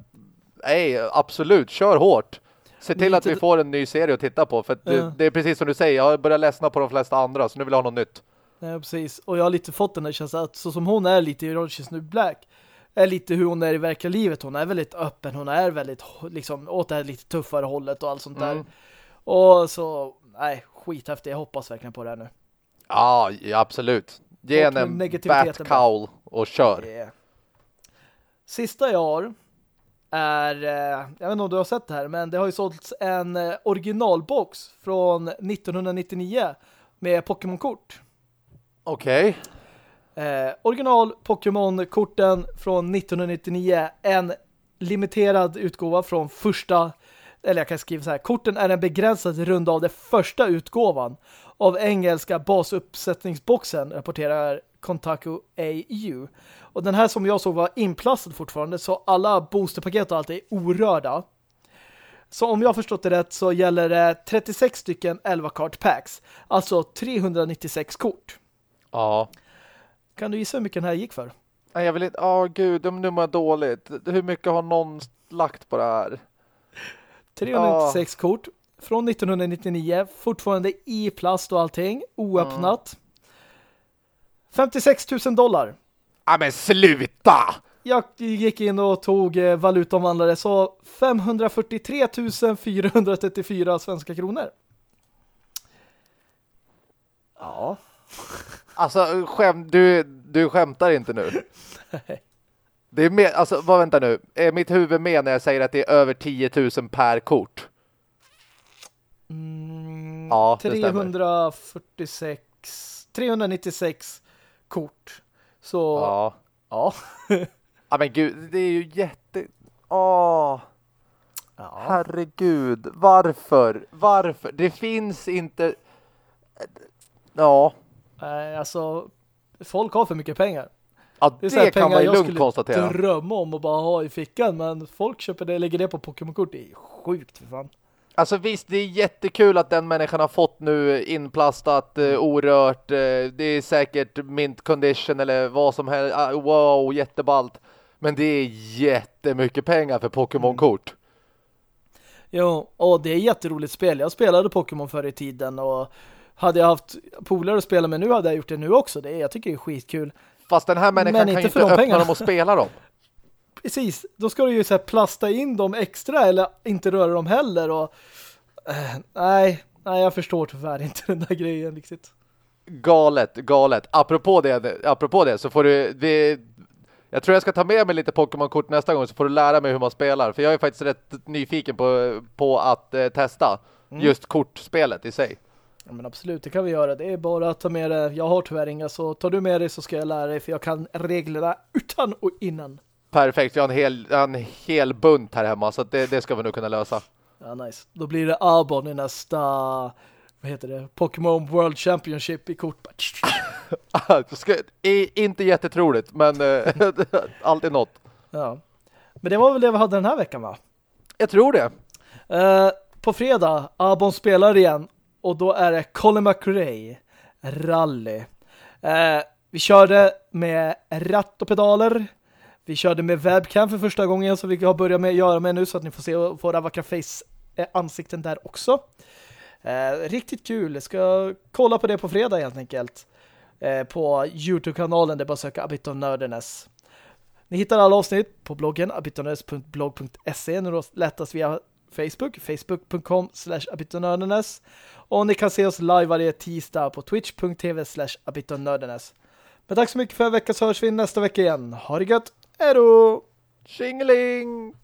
nej, absolut, kör hårt. Se till att vi får en ny serie att titta på. För det, det, är precis som du säger, jag börjar ledsna på de flesta andra. Så nu vill jag ha något nytt. Nej, precis. Och jag har lite fått den här känslan att så som hon är lite i Orange nu Black är lite hur hon är i verkliga livet. Hon är väldigt öppen. Hon är väldigt liksom åt det här lite tuffare hållet och allt sånt där. Mm. Och så, nej, skithäftigt. Jag hoppas verkligen på det här nu. Ja, absolut. Ge en bat-cowl och kör. Yeah. Sista jag har är, eh, jag vet inte om du har sett det här, men det har ju sålts en eh, originalbox från 1999 med Pokémon-kort. Okej. Okay. Eh, original Pokémon-korten från 1999, en limiterad utgåva från första, eller jag kan skriva så här, korten är en begränsad runda av det första utgåvan av engelska basuppsättningsboxen, rapporterar Kontaku AU. Och den här som jag såg var inplastad fortfarande så alla boosterpaket och allt är orörda. Så om jag har förstått det rätt så gäller det 36 stycken 11 kart packs. Alltså 396 kort. Ja. Kan du gissa hur mycket den här gick för? Nej, jag vill inte... Åh, oh, gud, nu mår jag dåligt. Hur mycket har någon lagt på det här? 396 oh. kort från 1999. Fortfarande i plast och allting. Oöppnat. Mm. 56 000 dollar. Ja men sluta! Jag gick in och tog eh, valutomvandlare så 543 434 svenska kronor. Ja. Alltså skäm, du, du skämtar inte nu. Nej. Det är med, alltså vad vänta nu. Är mitt huvud med när jag säger att det är över 10 000 per kort? Mm, ja, 346 396 kort. Så, ja. Ja. ja men gud, det är ju jätte... Åh. Ja. Herregud, varför? Varför? Det finns inte... Ja. Nej, alltså, folk har för mycket pengar. Ja, det, det kan man ju lugnt konstatera. Jag skulle drömma om att bara ha i fickan, men folk köper det, lägger det på Pokémon-kort. Det är sjukt för fan. Alltså visst, det är jättekul att den människan har fått nu inplastat, eh, orört. Eh, det är säkert mint condition eller vad som helst. Ah, wow, jätteballt. Men det är jättemycket pengar för Pokémon-kort. Mm. Jo, och det är jätteroligt spel. Jag spelade Pokémon förr i tiden och hade jag haft polare att spela med nu hade jag gjort det nu också. Det är, jag tycker det är skitkul. Fast den här människan kan ju inte öppna pengarna. dem och spela dem. Precis, då ska du ju så plasta in dem extra eller inte röra dem heller. Och, äh, nej, nej, jag förstår tyvärr inte den där grejen riktigt. Galet, galet. Apropå det, apropå det så får du... Det, jag tror jag ska ta med mig lite Pokémon-kort nästa gång så får du lära mig hur man spelar. För jag är faktiskt rätt nyfiken på, på att eh, testa mm. just kortspelet i sig. Ja, men absolut, det kan vi göra. Det är bara att ta med det. Jag har tyvärr inga, så tar du med det så ska jag lära dig för jag kan reglerna utan och innan. Perfekt, jag har en hel, en hel bunt här hemma så det, det ska vi nog kunna lösa. Ja, nice. Då blir det Arbon i nästa vad heter det? Pokémon World Championship i kort. inte jättetroligt, men eh, alltid något. Ja. Men det var väl det vi hade den här veckan va? Jag tror det. Uh, på fredag, Arbon spelar igen och då är det Colin McRae rally. Uh, vi körde med ratt och pedaler. Vi körde med webcam för första gången som vi har börjat med göra med nu så att ni får se våra vackra face eh, ansikten där också. Eh, riktigt kul. Jag ska kolla på det på fredag helt enkelt. Eh, på Youtube-kanalen där bara söka A of Ni hittar alla avsnitt på bloggen abitonördes.blog.se nu då lättast via Facebook, facebook.com slash abitonördenes och ni kan se oss live varje tisdag på twitch.tv slash abitonördenes. Men tack så mycket för en vecka så hörs vi nästa vecka igen. Ha det gött! Hejdå! Tjingeling!